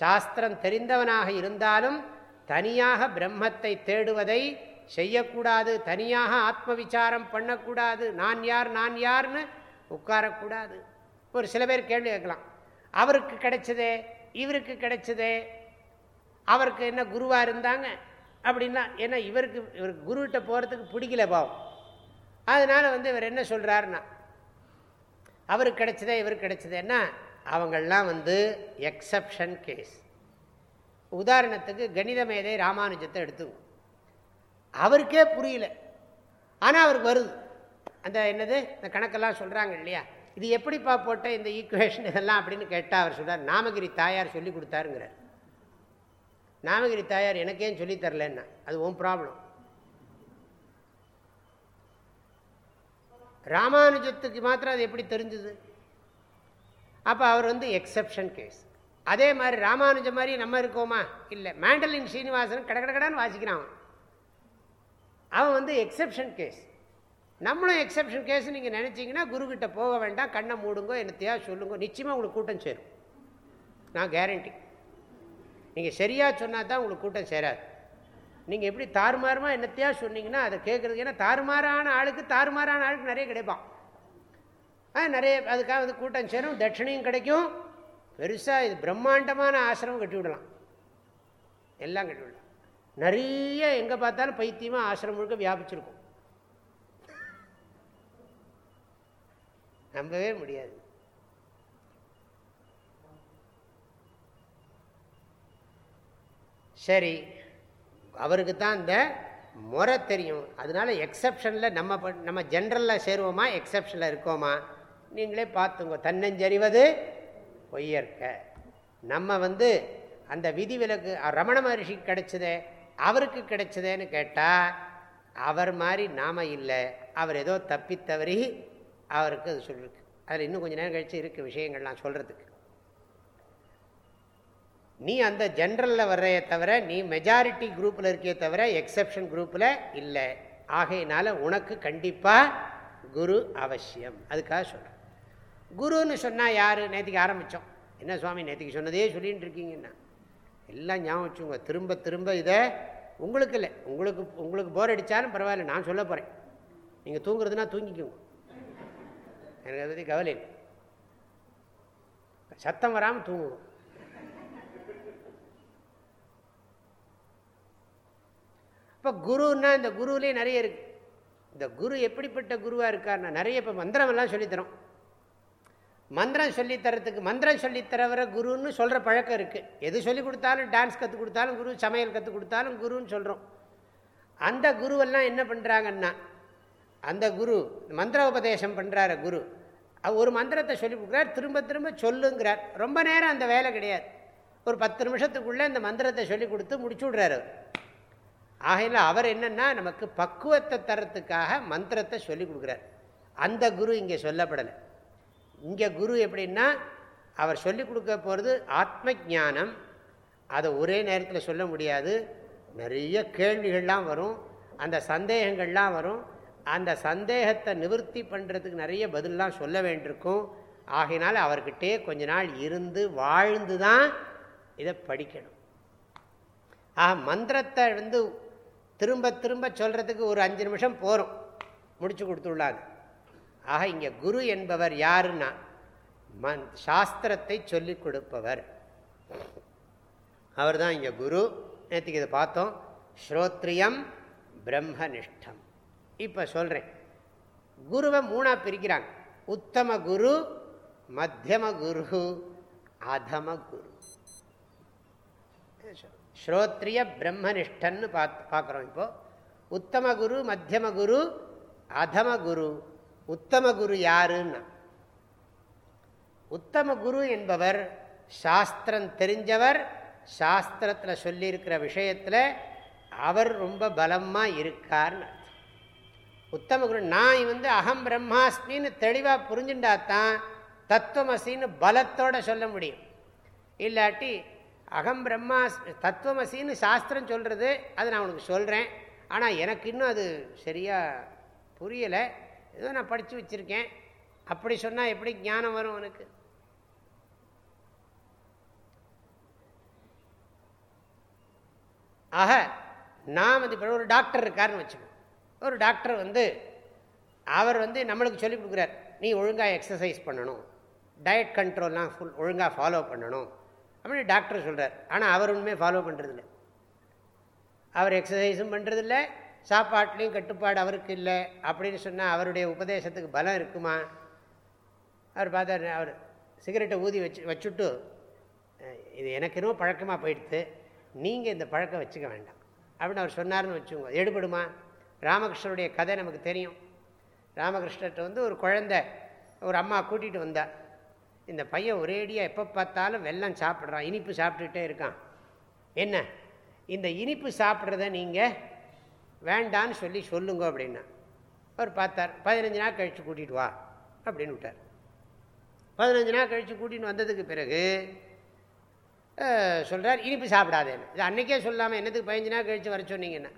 சாஸ்திரம் தெரிந்தவனாக இருந்தாலும் தனியாக பிரம்மத்தை தேடுவதை செய்யக்கூடாது தனியாக ஆத்ம விசாரம் பண்ணக்கூடாது நான் யார் நான் யார்னு உட்காரக்கூடாது. ஒரு சில பேர் கேள்வி கேட்கலாம். அவருக்கு கிடைச்சதே இவருக்கு கிடைச்சது அவருக்கு என்ன குருவாக இருந்தாங்க அப்படின்னா ஏன்னா இவருக்கு இவருக்கு குருகிட்ட போகிறதுக்கு பிடிக்கல பாவம். அதனால் வந்து இவர் என்ன சொல்கிறாருன்னா அவருக்கு கிடைச்சதே இவருக்கு கிடைச்சதேன்னா அவங்கள்லாம் வந்து எக்ஸப்ஷன் கேஸ் உதாரணத்துக்கு கணித மேதை ராமானுஜத்தை எடுத்துக்கும் அவருக்கே புரியல. ஆனால் அவருக்கு வருது. அந்த என்னது? இந்த கணக்கெல்லாம் சொல்கிறாங்க இல்லையா? இது எப்படிப்பா போட்ட இந்த ஈக்குவேஷன் இதெல்லாம் அப்படின்னு கேட்டால் அவர் சொல்கிறார் நாமகிரி தாயார் சொல்லி கொடுத்தாருங்கிறார். நாமகிரி தாயார் எனக்கேன் சொல்லி தரலன்னா அது உன் ப்ராப்ளம் ராமானுஜத்துக்கு மாத்திரம் அது எப்படி தெரிஞ்சுது? அப்போ அவர் வந்து எக்ஸப்ஷன் கேஸ் அதே மாதிரி ராமானுஜம் மாதிரி நம்ம இருக்கோமா? இல்லை. மேண்டலின் ஸ்ரீனிவாசன் கட வாசிக்கிறான் அவன். அவன் வந்து எக்ஸப்ஷன் கேஸ் நம்மளும் எக்ஸப்ஷன் கேஸ் நீங்கள் நினச்சிங்கன்னா குருக்கிட்ட போக வேண்டாம் கண்ணை மூடுங்கோ என்னத்தையா சொல்லுங்க நிச்சயமாக உங்களுக்கு கூட்டம் சேரும். நான் கேரண்டி நீங்கள் சரியாக சொன்னால் தான் உங்களுக்கு கூட்டம் சேராது. நீங்கள் எப்படி தாறுமாறமாக என்னத்தையா சொன்னீங்கன்னா அதை கேட்குறது ஏன்னா தாறுமாறான ஆளுக்கு தாறுமாறான ஆளுக்கு நிறைய கிடைப்பான். நிறைய அதுக்காக வந்து கூட்டம் சேரும் தட்சிணையும் கிடைக்கும். பெருசாக இது பிரம்மாண்டமான ஆசிரமம் கட்டி விடலாம். எல்லாம் கட்டி விடலாம். நிறைய எங்கே பார்த்தாலும் பைத்தியமாக ஆசிரமம் முழுக்க வியாபிச்சிருக்கும். நம்பவே முடியாது. சரி அவருக்கு தான் இந்த முறை தெரியும். அதனால எக்ஸப்ஷனில் நம்ம நம்ம ஜென்ரலில் சேருவோமா? எக்ஸப்ஷனில் இருக்கோமா? நீங்களே பார்த்துங்க. தன்னஞ்சறிவது பொய்யற்க. நம்ம வந்து அந்த விதி விலக்கு ரமண மகர்ஷி கிடைச்சதே அவருக்கு கிடைச்சதேன்னு கேட்டால் அவர் மாதிரி நாம இல்லை. அவர் ஏதோ தப்பித்தவரி அவருக்கு அது சொல்லிருக்கு அதில் இன்னும் கொஞ்சம் நேரம் கழித்து இருக்குது விஷயங்கள்லாம் சொல்கிறதுக்கு நீ அந்த ஜென்ரலில் வர்றைய தவிர நீ மெஜாரிட்டி குரூப்பில் இருக்கே தவிர எக்ஸப்ஷன் குரூப்பில் இல்லை. ஆகையினால உனக்கு கண்டிப்பாக குரு அவசியம். அதுக்காக சொல்கிறேன் குருன்னு சொன்னால் யார்? நேற்றுக்கு ஆரம்பித்தோம் என்ன சுவாமி நேற்றுக்கு சொன்னதே சொல்லிகிட்டு இருக்கீங்கன்னா. எல்லாம் ஞாபகம் வச்சுங்க திரும்ப திரும்ப இதை உங்களுக்கு இல்லை. உங்களுக்கு உங்களுக்கு போர் அடித்தாலும் பரவாயில்ல. நான் சொல்ல போகிறேன் நீங்கள் தூங்குறதுனா தூங்கிக்கோங்க. எனக்கு அதை பற்றி கவலை சத்தம் வராமல் தூங்குவோம். இப்போ குருன்னா இந்த குருவிலே நிறைய இருக்குது இந்த குரு எப்படிப்பட்ட குருவாக இருக்கார்னா நிறைய இப்போ மந்திரமெல்லாம் சொல்லித்தரோம். மந்திரம் சொல்லித்தரத்துக்கு மந்திரம் சொல்லித்தரவரை குருன்னு சொல்கிற பழக்கம் இருக்குது எது சொல்லி கொடுத்தாலும் டான்ஸ் கற்றுக் கொடுத்தாலும் குரு சமையல் கற்றுக் கொடுத்தாலும் குருன்னு சொல்கிறோம் அந்த குருவெல்லாம் என்ன பண்ணுறாங்கன்னா அந்த குரு மந்திர உபதேசம் பண்ணுறாரு குரு ஒரு மந்திரத்தை சொல்லி கொடுக்குறார் திரும்ப திரும்ப சொல்லுங்கிறார். ரொம்ப நேரம் அந்த வேலை கிடையாது. ஒரு பத்து நிமிஷத்துக்குள்ளே இந்த மந்திரத்தை சொல்லி கொடுத்து முடிச்சு விட்றாரு ஆகையில் அவர் என்னென்னா நமக்கு பக்குவத்தை தரத்துக்காக மந்திரத்தை சொல்லி கொடுக்குறார். அந்த குரு இங்கே சொல்லப்படலை. இங்கே குரு எப்படின்னா அவர் சொல்லிக் கொடுக்க போகிறது ஆத்ம ஜானம் அதை ஒரே நேரத்தில் சொல்ல முடியாது. நிறைய கேள்விகள்லாம் வரும். அந்த சந்தேகங்கள்லாம் வரும். அந்த சந்தேகத்தை நிவர்த்தி பண்ணுறதுக்கு நிறைய பதிலாம் சொல்ல வேண்டியிருக்கும். ஆகையினால் அவர்கிட்டே கொஞ்ச நாள் இருந்து வாழ்ந்து தான் இதை படிக்கணும். ஆக மந்திரத்தை வந்து திரும்ப திரும்ப சொல்கிறதுக்கு ஒரு அஞ்சு நிமிஷம் போகிறோம் முடிச்சு கொடுத்துள்ளாங்க ஆக இங்கே குரு என்பவர் யாருன்னா மந் சாஸ்திரத்தை சொல்லிக் கொடுப்பவர். அவர் தான் இங்கே குரு. நேற்றுக்கு இதை பார்த்தோம். ஸ்ரோத்ரியம் பிரம்மனிஷ்டம். இப்போ சொல்கிறேன் குருவை மூணாக பிரிக்கிறாங்க. உத்தம குரு மத்தியம குரு அதம குரு. ஸ்ரோத்ரிய பிரம்மனிஷ்டன்னு பார்த்து பார்க்குறோம் இப்போ. உத்தம குரு மத்தியம குரு அதம குரு. உத்தம குரு யாருன்னா? உத்தம குரு என்பவர் சாஸ்திரம் தெரிஞ்சவர் சாஸ்திரத்தில் சொல்லியிருக்கிற விஷயத்தில் அவர் ரொம்ப பலமாக இருக்கார்னு. உத்தம குரு நான் வந்து அகம் பிரம்மாஸ்மின்னு தெளிவாக புரிஞ்சுட்டாத்தான் தத்துவமசின்னு பலத்தோட சொல்ல முடியும். இல்லாட்டி அகம் பிரம்மாஸ் தத்துவமசின்னு சாஸ்திரம் சொல்கிறது அதை நான் உனக்கு சொல்கிறேன் ஆனால் எனக்கு இன்னும் அது சரியாக புரியலை. ஏதோ நான் படித்து வச்சுருக்கேன். அப்படி சொன்னால் எப்படி ஞானம் வரும் உனக்கு? ஆக நான் வந்து இப்போ ஒரு டாக்டர் இருக்காருன்னு வச்சுக்கோ. ஒரு டாக்டர் வந்து அவர் வந்து நம்மளுக்கு சொல்லிக் கொடுக்குறார் நீ ஒழுங்காக எக்ஸசைஸ் பண்ணணும் டயட் கண்ட்ரோல்லாம் ஃபுல் ஒழுங்காக ஃபாலோ பண்ணணும் அப்படின்னு டாக்டர் சொல்கிறார் ஆனால் அவர் ஒன்றுமே ஃபாலோ பண்ணுறதில்ல அவர் எக்ஸசைஸும் பண்ணுறதில்ல சாப்பாட்லேயும் கட்டுப்பாடு அவருக்கு இல்லை அப்படின்னு சொன்னால் அவருடைய உபதேசத்துக்கு பலம் இருக்குமா? அவர் பார்த்தார் அவர் சிகரெட்டை ஊதி வச்சு வச்சுட்டு இது எனக்கு இன்னும் பழக்கமாக போயிடுத்து நீங்கள் இந்த பழக்கம் வச்சுக்க வேண்டாம் அப்படின்னு அவர் சொன்னார்னு வச்சுக்கோங்க. எடுபடுமா? ராமகிருஷ்ணனுடைய கதை நமக்கு தெரியும். ராமகிருஷ்ணர்கிட்ட வந்து ஒரு குழந்தை ஒரு அம்மா கூட்டிகிட்டு வந்தா. இந்த பையன் ஒரேடியாக எப்போ பார்த்தாலும் வெள்ளம் சாப்பிட்றான் இனிப்பு சாப்பிட்டுட்டே இருக்கான். என்ன? இந்த இனிப்பு சாப்பிட்றத நீங்கள் வேண்டான்னு சொல்லி சொல்லுங்க அப்படின்னா. அவர் பார்த்தார் பதினஞ்சு நாள் கழித்து கூட்டிகிட்டு வா அப்படின்னு விட்டார். பதினஞ்சு நாள் கழித்து கூட்டின்னு வந்ததுக்கு பிறகு சொல்கிறார் இனிப்பு சாப்பிடாதேன்னு. இது அன்றைக்கே சொல்லாமல் என்னத்துக்கு பதினஞ்சு நாள் கழித்து வர சொன்னீங்கன்னா.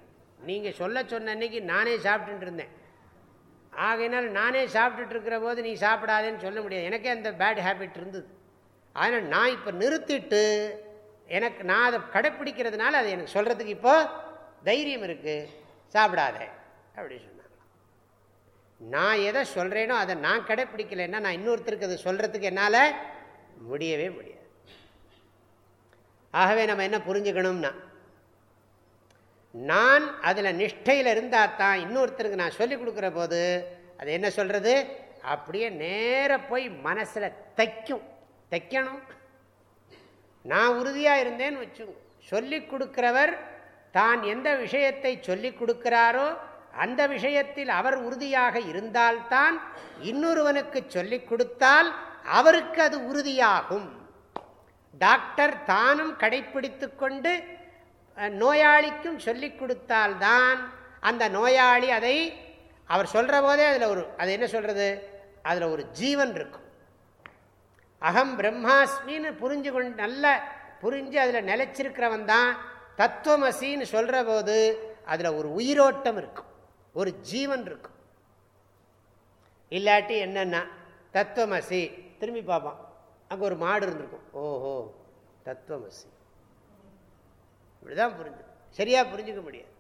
நீங்கள் சொல்ல சொன்ன அன்னைக்கு நானே சாப்பிட்டுட்டு இருந்தேன். ஆகையினால் நானே சாப்பிட்டுட்டு இருக்கிற போது நீ சாப்பிடாதேன்னு சொல்ல முடியாது. எனக்கே அந்த பேட் ஹேபிட் இருந்தது. அதனால் நான் இப்போ நிறுத்திட்டு எனக்கு நான் அதை கடைப்பிடிக்கிறதுனால அதை எனக்கு சொல்கிறதுக்கு இப்போது தைரியம் இருக்குது சாப்பிடாத. அப்படி சொன்னாங்க. நான் எதை சொல்கிறேனோ அதை நான் கடைப்பிடிக்கலைன்னா நான் இன்னொருத்தருக்கு அதை சொல்கிறதுக்கு என்னால் முடியவே முடியாது. ஆகவே நம்ம என்ன புரிஞ்சுக்கணும்னா நான் அதில் நிஷ்டையில் இருந்தால் தான் இன்னொருத்தருக்கு நான் சொல்லிக் கொடுக்குற போது அது என்ன சொல்கிறது அப்படியே நேர போய் மனசில் தைக்கும். தைக்கணும். நான் உறுதியாக இருந்தேன்னு வச்சு சொல்லி கொடுக்குறவர் தான் எந்த விஷயத்தை சொல்லிக் கொடுக்கிறாரோ அந்த விஷயத்தில் அவர் உறுதியாக இருந்தால்தான் இன்னொருவனுக்கு சொல்லிக் கொடுத்தால் அவருக்கு அது உறுதியாகும். டாக்டர் தானும் கடைப்பிடித்து கொண்டு நோயாளிக்கும் சொல்லிக் கொடுத்தால்தான் அந்த நோயாளி அதை அவர் சொல்கிற போதே அதில் ஒரு அது என்ன சொல்கிறது அதில் ஒரு ஜீவன் இருக்கும். அகம் பிரம்மாஸ்மின்னு புரிஞ்சு கொண்டு நல்ல புரிஞ்சு அதில் நிலைச்சிருக்கிறவன் தான் தத்துவமசின்னு சொல்கிற போது அதில் ஒரு உயிரோட்டம் இருக்கும். ஒரு ஜீவன் இருக்கும். இல்லாட்டி என்னென்னா தத்துவமசி திரும்பி பார்ப்பான். அங்கே ஒரு மாடு இருந்திருக்கும். ஓஹோ தத்துவமசி. இப்படிதான் புரிஞ்சு சரியா புரிஞ்சுக்க முடியாது.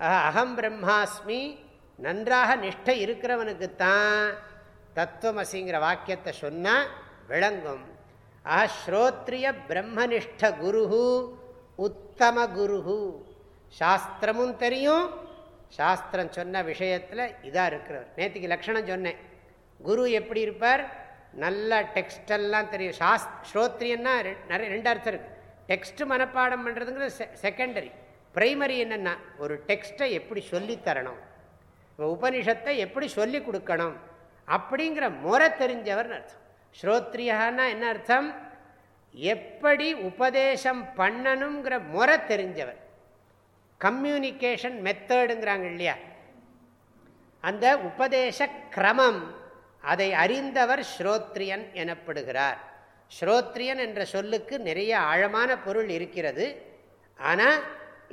அகம் பிரம்மாஸ்மி நன்றாக நிஷ்டை இருக்கிறவனுக்குத்தான் தத்துவமசிங்கிற வாக்கியத்தை சொன்னால் விளங்கும். ஆஹா ஸ்ரோத்ரிய பிரம்மனிஷ்ட குருஹு உத்தம குருஹு. சாஸ்திரமும் தெரியும். சாஸ்திரம் சொன்ன விஷயத்தில் இதாக இருக்கிறவர். நேற்றுக்கு லக்ஷணம் சொன்னேன். குரு எப்படி இருப்பார்? நல்ல டெக்ஸ்டெல்லாம் தெரியும். சாஸ் ஸ்ரோத்ரியன்னா நிறைய ரெண்டு அர்த்தம் இருக்குது டெக்ஸ்ட் மனப்பாடம் பண்ணுறதுங்கிறது செகண்டரி பிரைமரி என்னென்னா ஒரு டெக்ஸ்ட்டை எப்படி சொல்லித்தரணும்? உபனிஷத்தை எப்படி சொல்லி கொடுக்கணும்? அப்படிங்கிற முறை தெரிஞ்சவர்னு அர்த்தம். ஸ்ரோத்ரியான்னா என்ன அர்த்தம்? எப்படி உபதேசம் பண்ணணுங்கிற முறை தெரிஞ்சவர். கம்யூனிகேஷன் மெத்தடுங்கிறாங்க இல்லையா? அந்த உபதேச கிரமம் அதை அறிந்தவர் ஸ்ரோத்ரியன் எனப்படுகிறார். ஸ்ரோத்ரியன் என்ற சொல்லுக்கு நிறைய ஆழமான பொருள் இருக்கிறது. ஆனால்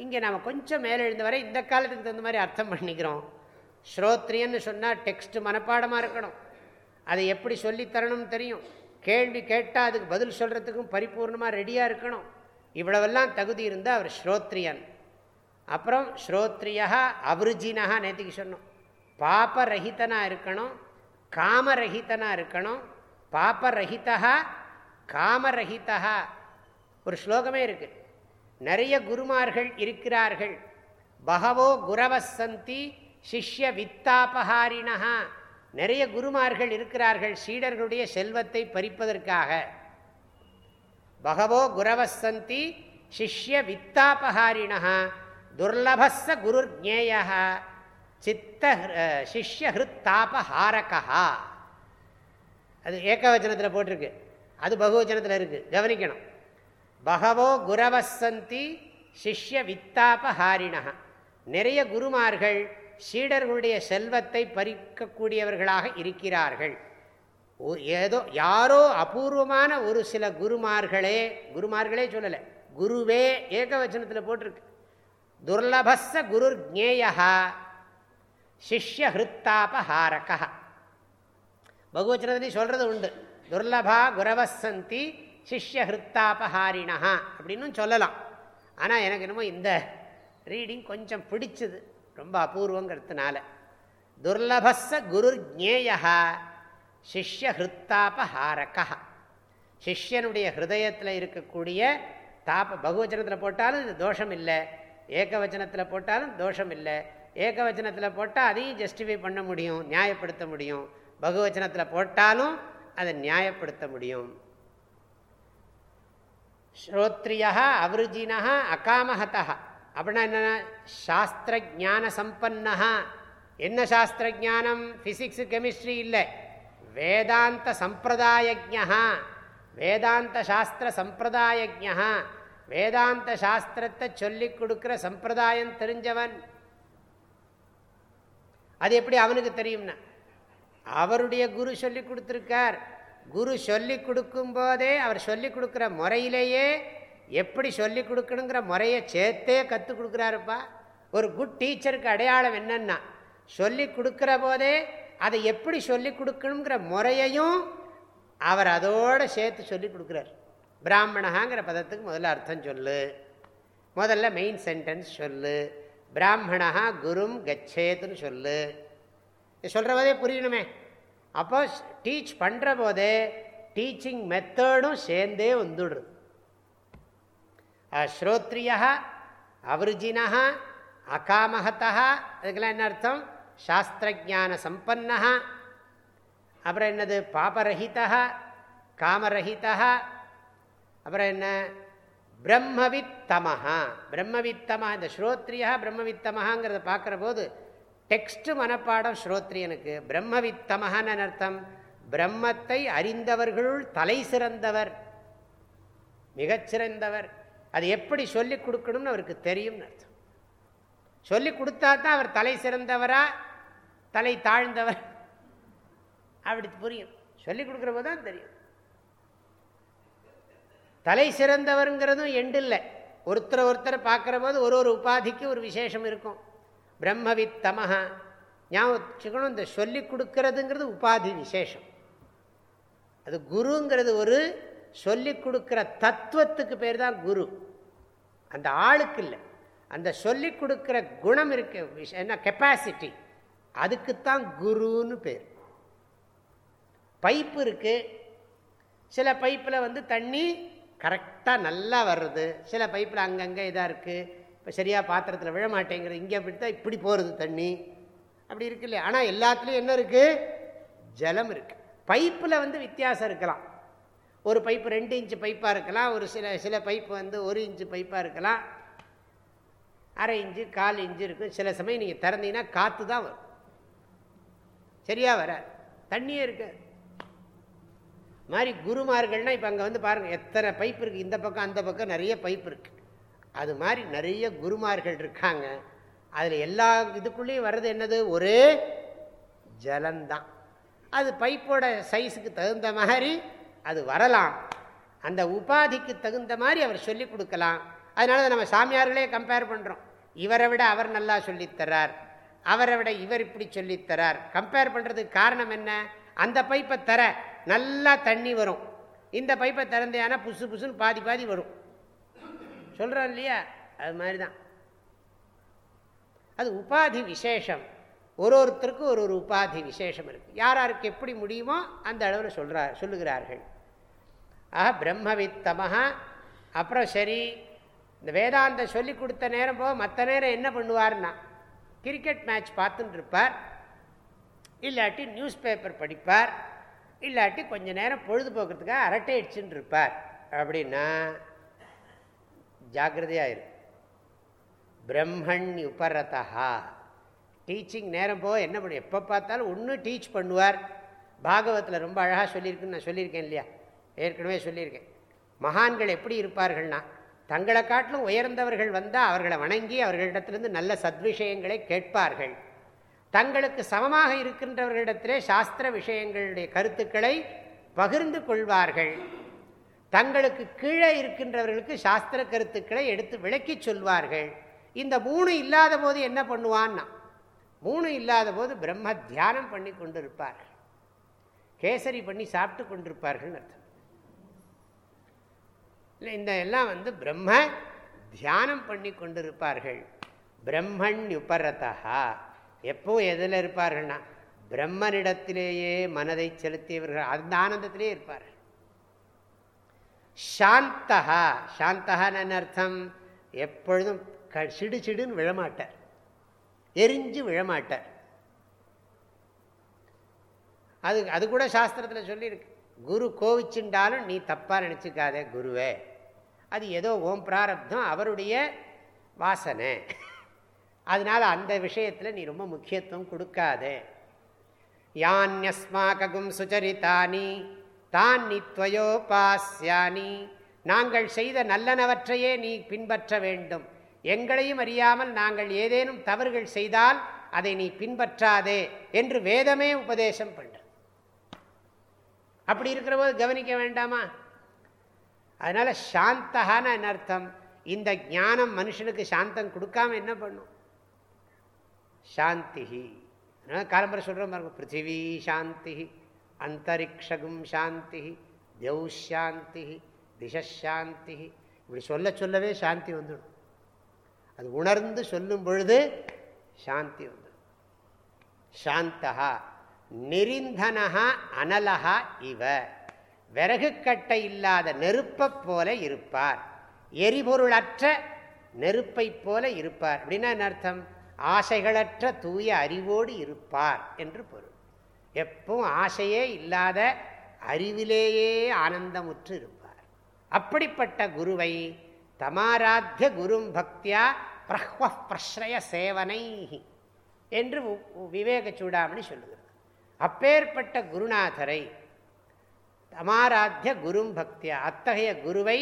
இங்கே நம்ம கொஞ்சம் மேலே எழுந்த வரை இந்த காலத்துக்கு தகுந்த மாதிரி அர்த்தம் பண்ணிக்கிறோம். ஸ்ரோத்ரியன்னு சொன்னால் டெக்ஸ்ட் மனப்பாடமாக இருக்கணும். அதை எப்படி சொல்லித்தரணும்னு தெரியும். கேள்வி கேட்டால் அதுக்கு பதில் சொல்கிறதுக்கும் பரிபூர்ணமாக ரெடியாக இருக்கணும். இவ்வளவெல்லாம் தகுதி இருந்தால் அவர் ஸ்ரோத்ரியன். அப்புறம் ஸ்ரோத்ரியா அபிருஜினா நேற்றுக்கு சொன்னோம். பாப்பரஹிதனாக இருக்கணும் காமரஹிதனாக இருக்கணும் பாபரஹிதா காமரஹிதா ஒரு ஸ்லோகமே இருக்கு. நிறைய குருமார்கள் இருக்கிறார்கள். பகவோ குரவசந்தி சிஷ்ய வித்தாபஹாரிணா நிறைய குருமார்கள் இருக்கிறார்கள் சீடர்களுடைய செல்வத்தை பறிப்பதற்காக. பகவோ குரவசந்தி சிஷ்ய வித்தாபஹாரிணா துர்லபஸ்ஸ குரு ஜேய சித்த சிஷ்ய ஹிருத்தாபஹாரகா அது ஏகவச்சனத்தில் போட்டிருக்கு. அது பகுவச்சனத்தில் இருக்குது கவனிக்கணும். பகவோ குரவசந்தி சிஷ்ய வித்தாபஹாரிணா. நிறைய குருமார்கள் சீடர்களுடைய செல்வத்தை பறிக்கக்கூடியவர்களாக இருக்கிறார்கள். ஏதோ யாரோ அபூர்வமான ஒரு சில குருமார்களே குருமார்களே சொல்லலை குருவே ஏகவச்சனத்தில் போட்டிருக்கு. துர்லபஸ்ஸ குரு ஜேயா சிஷ்ய ஹிருத்தாபஹாரக பகுவச்சனத்துலேயும் சொல்கிறது உண்டு. துர்லபா குரவசந்தி சிஷ்ய ஹிருத்தாபஹாரிணா அப்படின்னு சொல்லலாம். ஆனால் எனக்கு என்னமோ இந்த ரீடிங் கொஞ்சம் பிடிச்சது ரொம்ப அபூர்வங்கிறதுனால. துர்லபஸ்ஸ குரு ஜேயா சிஷ்ய ஹிருத்தாபஹாரகா சிஷ்யனுடைய ஹிருதயத்தில் இருக்கக்கூடிய தாப பகுவச்சனத்தில் போட்டாலும் இது தோஷம் இல்லை ஏகவச்சனத்தில் போட்டாலும் தோஷம் இல்லை ஏகவச்சனத்தில் போட்டால் அதையும் ஜஸ்டிஃபை பண்ண முடியும் நியாயப்படுத்த முடியும். பகுவச்சனத்தில் போட்டாலும் அதை நியாயப்படுத்த முடியும். ஸ்ரோத்ரியா அவிருஜினா அகாமஹதா அப்படின்னா என்ன சாஸ்திர ஜான சம்பன்னா. என்ன சாஸ்திர ஜானம் ஃபிசிக்ஸு கெமிஸ்ட்ரி இல்லை. வேதாந்த சம்பிரதாயஜா. வேதாந்த சாஸ்திர சம்பிரதாயஜா. வேதாந்த சாஸ்திரத்தை சொல்லிக் கொடுக்குற சம்பிரதாயம் தெரிஞ்சவன். அது எப்படி அவனுக்கு தெரியும்னா அவருடைய குரு சொல்லி கொடுத்துருக்கார். குரு சொல்லி கொடுக்கும் போதே அவர் சொல்லி கொடுக்குற முறையிலேயே எப்படி சொல்லி கொடுக்கணுங்கிற முறையை சேர்த்தே கற்றுக் கொடுக்குறாருப்பா. ஒரு குட் டீச்சருக்கு அடையாளம் என்னென்னா சொல்லி கொடுக்குற போதே அதை எப்படி சொல்லி கொடுக்கணுங்கிற முறையையும் அவர் அதோடு சேர்த்து சொல்லி கொடுக்குறார். பிராமணாங்கிற பதத்துக்கு முதல்ல அர்த்தம் சொல்லு. முதல்ல மெயின் சென்டென்ஸ் சொல்லு. பிராமணா குரும் கச்சேத்துன்னு சொல்லு. சொல்கிற போதே புரியணுமே. அப்போ டீச் பண்ணுற போதே டீச்சிங் மெத்தடும் சேர்ந்தே வந்துடுறது ஸ்ரோத்ரியா அவருஜினா அகாமகத்தா அதுக்கெல்லாம் என்ன அர்த்தம்? சாஸ்திரஜான சம்பன்னா அப்புறம் என்னது? பாபரஹிதா காமரஹிதா அப்புறம் என்ன? பிரம்மவித்தமஹா. பிரம்மவித்தமா இந்த ஸ்ரோத்ரியா பிரம்மவித்தமஹாங்கிறத பார்க்குற போது டெக்ஸ்ட் மனப்பாடம் ஸ்ரோத்ரியனுக்கு பிரம்மவித்தமஹான்னு அர்த்தம். பிரம்மத்தை அறிந்தவர்களுள் தலை சிறந்தவர் மிகச்சிறந்தவர் அது எப்படி சொல்லிக் கொடுக்கணும்னு அவருக்கு தெரியும்னு அர்த்தம். சொல்லி கொடுத்தா தான் அவர் தலை சிறந்தவரா தலை தாழ்ந்தவர்? அப்படி புரியும். சொல்லி கொடுக்குற போது தான் தெரியும். தலை சிறந்தவருங்கிறதும் எண்டு இல்லை. ஒருத்தரை ஒருத்தரை பார்க்குற போது ஒரு ஒரு உபாதிக்கு ஒரு விசேஷம் இருக்கும். பிரம்மவித் தமஹா ஞாபகம் இந்த சொல்லி கொடுக்கறதுங்கிறது உபாதி விசேஷம். அது குருங்கிறது ஒரு சொல்லி கொடுக்குற தத்துவத்துக்கு பேர் தான் குரு. அந்த ஆளுக்கு இல்லை. அந்த சொல்லி கொடுக்குற குணம் இருக்க என்ன கெப்பாசிட்டி அதுக்குத்தான் குருன்னு பேர். பைப்பு இருக்கு. சில பைப்பில் வந்து தண்ணி கரெக்டாக நல்லா வர்றது. சில பைப்பில் அங்கங்கே இதாக இருக்குது இப்போ சரியாக பாத்திரத்தில் விழ மாட்டேங்கிறது. இங்கே அப்படி தான் இப்படி போகிறது தண்ணி. அப்படி இருக்கு இல்லையா? ஆனால் எல்லாத்துலேயும் என்ன இருக்குது ஜலம் இருக்குது பைப்பில் வந்து வித்தியாசம் இருக்கலாம். ஒரு பைப்பு ரெண்டு இன்ச்சு பைப்பாக இருக்கலாம். ஒரு சில சில பைப்பு வந்து ஒரு இன்ச்சு பைப்பாக இருக்கலாம். அரை இன்ச்சு கால் இன்ச்சு இருக்கும். சில சமயம் நீங்கள் திறந்தீங்கன்னா காற்று தான் வரும். சரியாக வர தண்ணியே இருக்கு. மாதிரி குருமார்கள்னால் இப்போ அங்கே வந்து பாருங்கள் எத்தனை பைப் இருக்குது இந்த பக்கம் அந்த பக்கம் நிறைய பைப் இருக்குது அது மாதிரி நிறைய குருமார்கள் இருக்காங்க. அதில் எல்லா இதுக்குள்ளேயும் வர்றது என்னது? ஒரே ஜலந்தான் அது பைப்போட சைஸுக்கு தகுந்த மாதிரி அது வரலாம். அந்த உபாதிக்கு தகுந்த மாதிரி அவர் சொல்லிக் கொடுக்கலாம். அதனால நம்ம சாமியார்களே கம்பேர் பண்ணுறோம் இவரை விட அவர் நல்லா சொல்லித்தரார் அவரை விட இவர் இப்படி சொல்லித்தரார் கம்பேர் பண்ணுறதுக்கு காரணம் என்ன? அந்த பைப்பை தர நல்லா தண்ணி வரும். இந்த பைப்பை திறந்தையான புசு புசுன்னு பாதி பாதி வரும். சொல்கிறோம் இல்லையா அது மாதிரி தான் அது உபாதி விசேஷம். ஒரு ஒருத்தருக்கும் ஒரு ஒரு உபாதி விசேஷம் இருக்குது யார் யாருக்கு எப்படி முடியுமோ அந்த அளவில் சொல்கிறார் சொல்லுகிறார்கள். ஆக பிரம்மவித்தமாக அப்புறம் சரி இந்த வேதாந்த சொல்லி கொடுத்த நேரம் போக மற்ற நேரம் என்ன பண்ணுவார்னா கிரிக்கெட் மேட்ச் பார்த்துட்டு இருப்பார் இல்லாட்டி நியூஸ் பேப்பர் படிப்பார். இல்லாட்டி கொஞ்ச நேரம் பொழுதுபோக்குறதுக்காக அரட்டை அடிச்சுட்டு இருப்பார் அப்படின்னா ஜாகிரதையாக இருக்கு பிரம்மண் உபரதா டீச்சிங் நேரம் போக என்ன பண்ணு எப்போ பார்த்தாலும் ஒன்று டீச் பண்ணுவார். பாகவத்தில் ரொம்ப அழகாக சொல்லியிருக்குன்னு நான் சொல்லியிருக்கேன் இல்லையா? ஏற்கனவே சொல்லியிருக்கேன். மகான்கள் எப்படி இருப்பார்கள்னா தங்களை காட்டிலும் உயர்ந்தவர்கள் வந்தால் அவர்களை வணங்கி அவர்களிடத்திலிருந்து நல்ல சத்விஷயங்களை கேட்பார்கள். தங்களுக்கு சமமாக இருக்கின்றவர்களிடத்திலே சாஸ்திர விஷயங்களுடைய கருத்துக்களை பகிர்ந்து கொள்வார்கள். தங்களுக்கு கீழே இருக்கின்றவர்களுக்கு சாஸ்திர கருத்துக்களை எடுத்து விளக்கி சொல்வார்கள். இந்த மூணு இல்லாத போது என்ன பண்ணுவான்னா மூணு இல்லாத போது பிரம்ம தியானம் பண்ணி கொண்டிருப்பார்கள். கேசரி பண்ணி சாப்பிட்டு கொண்டிருப்பார்கள் அர்த்தம். இல்லை இந்த எல்லாம் வந்து பிரம்ம தியானம் பண்ணி கொண்டிருப்பார்கள். பிரம்மன் உபரதா எப்போ எதில் இருப்பார்கள்னா பிரம்மனிடத்திலேயே மனதை செலுத்தியவர்கள் அந்த ஆனந்தத்திலே இருப்பார்கள். சாந்தகா சாந்தகான்னு அர்த்தம்? எப்பொழுதும் சிடு சிடுன்னு விழமாட்டார். எரிஞ்சு விழமாட்டார். அது அது கூட சாஸ்திரத்தில் சொல்லியிருக்கு. குரு கோவிச்சுண்டாலும் நீ தப்பாக நினச்சிக்காதே குருவே. அது ஏதோ ஓம் பிராரப்தம் அவருடைய வாசனை. அதனால் அந்த விஷயத்தில் நீ ரொம்ப முக்கியத்துவம் கொடுக்காதே. யான்யஸ்மாகும் சுச்சரித்தானி தான் நித்வயோபாஸ்யானி நாங்கள் செய்த நல்லனவற்றையே நீ பின்பற்ற வேண்டும். எங்களையும் அறியாமல் நாங்கள் ஏதேனும் தவறுகள் செய்தால் அதை நீ பின்பற்றாதே என்று வேதமே உபதேசம் பண்ற. அப்படி இருக்கிற போது கவனிக்க வேண்டாமா? அதனால சாந்தகான என்ன அர்த்தம்? இந்த ஞானம் மனுஷனுக்கு சாந்தம் கொடுக்காம என்ன பண்ணும்? சாந்தி காலம்பரை சொல்கிற மாதிரி பிருத்திவி சாந்தி அந்தரிக்ஷகும் சாந்தி தௌஷாந்தி திசாந்தி இப்படி சொல்ல சொல்லவே சாந்தி வந்துடும். அது உணர்ந்து சொல்லும் பொழுது சாந்தி வந்துடும். சாந்தகா நெறிந்தனகா அனலகா இவ. விறகு கட்டை இல்லாத நெருப்பைப் போல இருப்பார். எரிபொருளற்ற நெருப்பை போல இருப்பார். அப்படின்னா என்ன அர்த்தம்? ஆசைகளற்ற தூய அறிவோடு இருப்பார் என்று பொருள். எப்பவும் ஆசையே இல்லாத அறிவிலேயே ஆனந்தமுற்று இருப்பார் அப்படிப்பட்ட குருவை தமாராத்திய குரும் பக்தியா பிரஹ்வ பிரஸ்ரய சேவனை என்று விவேக சூடாமணி சொல்லுகிறது அப்பேற்பட்ட குருநாதரை தமாராத்திய குரும் பக்தியா அத்தகைய குருவை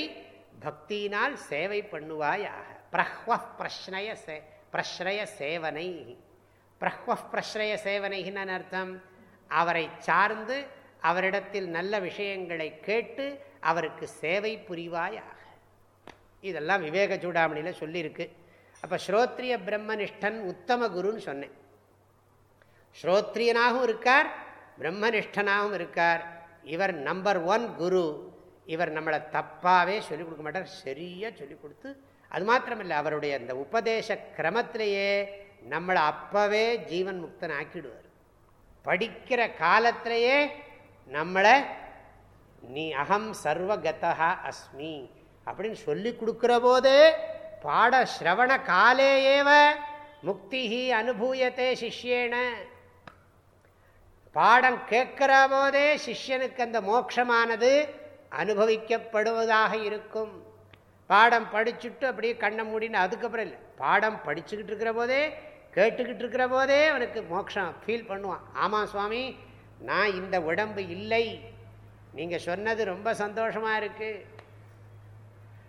பக்தியினால் சேவை பண்ணுவாயாக. பிரஹ்வ பிரஸ்னய சே பிரஸ்ரய சேவனை பிரஹ்வ பிரஸ்ரய சேவனைன்னு அர்த்தம்? அவரை சார்ந்து அவரிடத்தில் நல்ல விஷயங்களை கேட்டு அவருக்கு சேவை புரிவாயாக. இதெல்லாம் விவேக சூடாமணியில் சொல்லியிருக்கு. அப்போ ஸ்ரோத்ரிய பிரம்மனிஷ்டன் உத்தம குருன்னு சொன்னேன். ஸ்ரோத்ரியனாகவும் இருக்கார் பிரம்மனிஷ்டனாகவும் இருக்கார். இவர் நம்பர் ஒன் குரு. இவர் நம்மளை தப்பாகவே சொல்லிக் கொடுக்க மாட்டார் சரியாக சொல்லிக் கொடுத்து. அது மாத்திரமில்லை அவருடைய அந்த உபதேச கிரமத்திலேயே நம்மளை அப்பவே ஜீவன் முக்தன் ஆக்கிடுவார் படிக்கிற காலத்திலேயே நம்மளை நீ அகம் சர்வகதா அஸ்மி அப்படின்னு சொல்லி கொடுக்குற போதே பாட ஸ்ரவண காலேயேவ முக்தி அனுபூயத்தே சிஷ்யேன. பாடம் கேட்கிற போதே சிஷ்யனுக்கு அந்த மோட்சமானது அனுபவிக்கப்படுவதாக இருக்கும். பாடம் படிச்சுட்டு அப்படியே கண்ணை மூடின்னு அதுக்கப்புறம் இல்லை. பாடம் படிச்சுக்கிட்டு இருக்கிற போதே கேட்டுக்கிட்டு இருக்கிற போதே அவனுக்கு மோட்சம் ஃபீல் பண்ணுவான். ஆமாம் சுவாமி நான் இந்த உடம்பு இல்லை. நீங்கள் சொன்னது ரொம்ப சந்தோஷமாக இருக்குது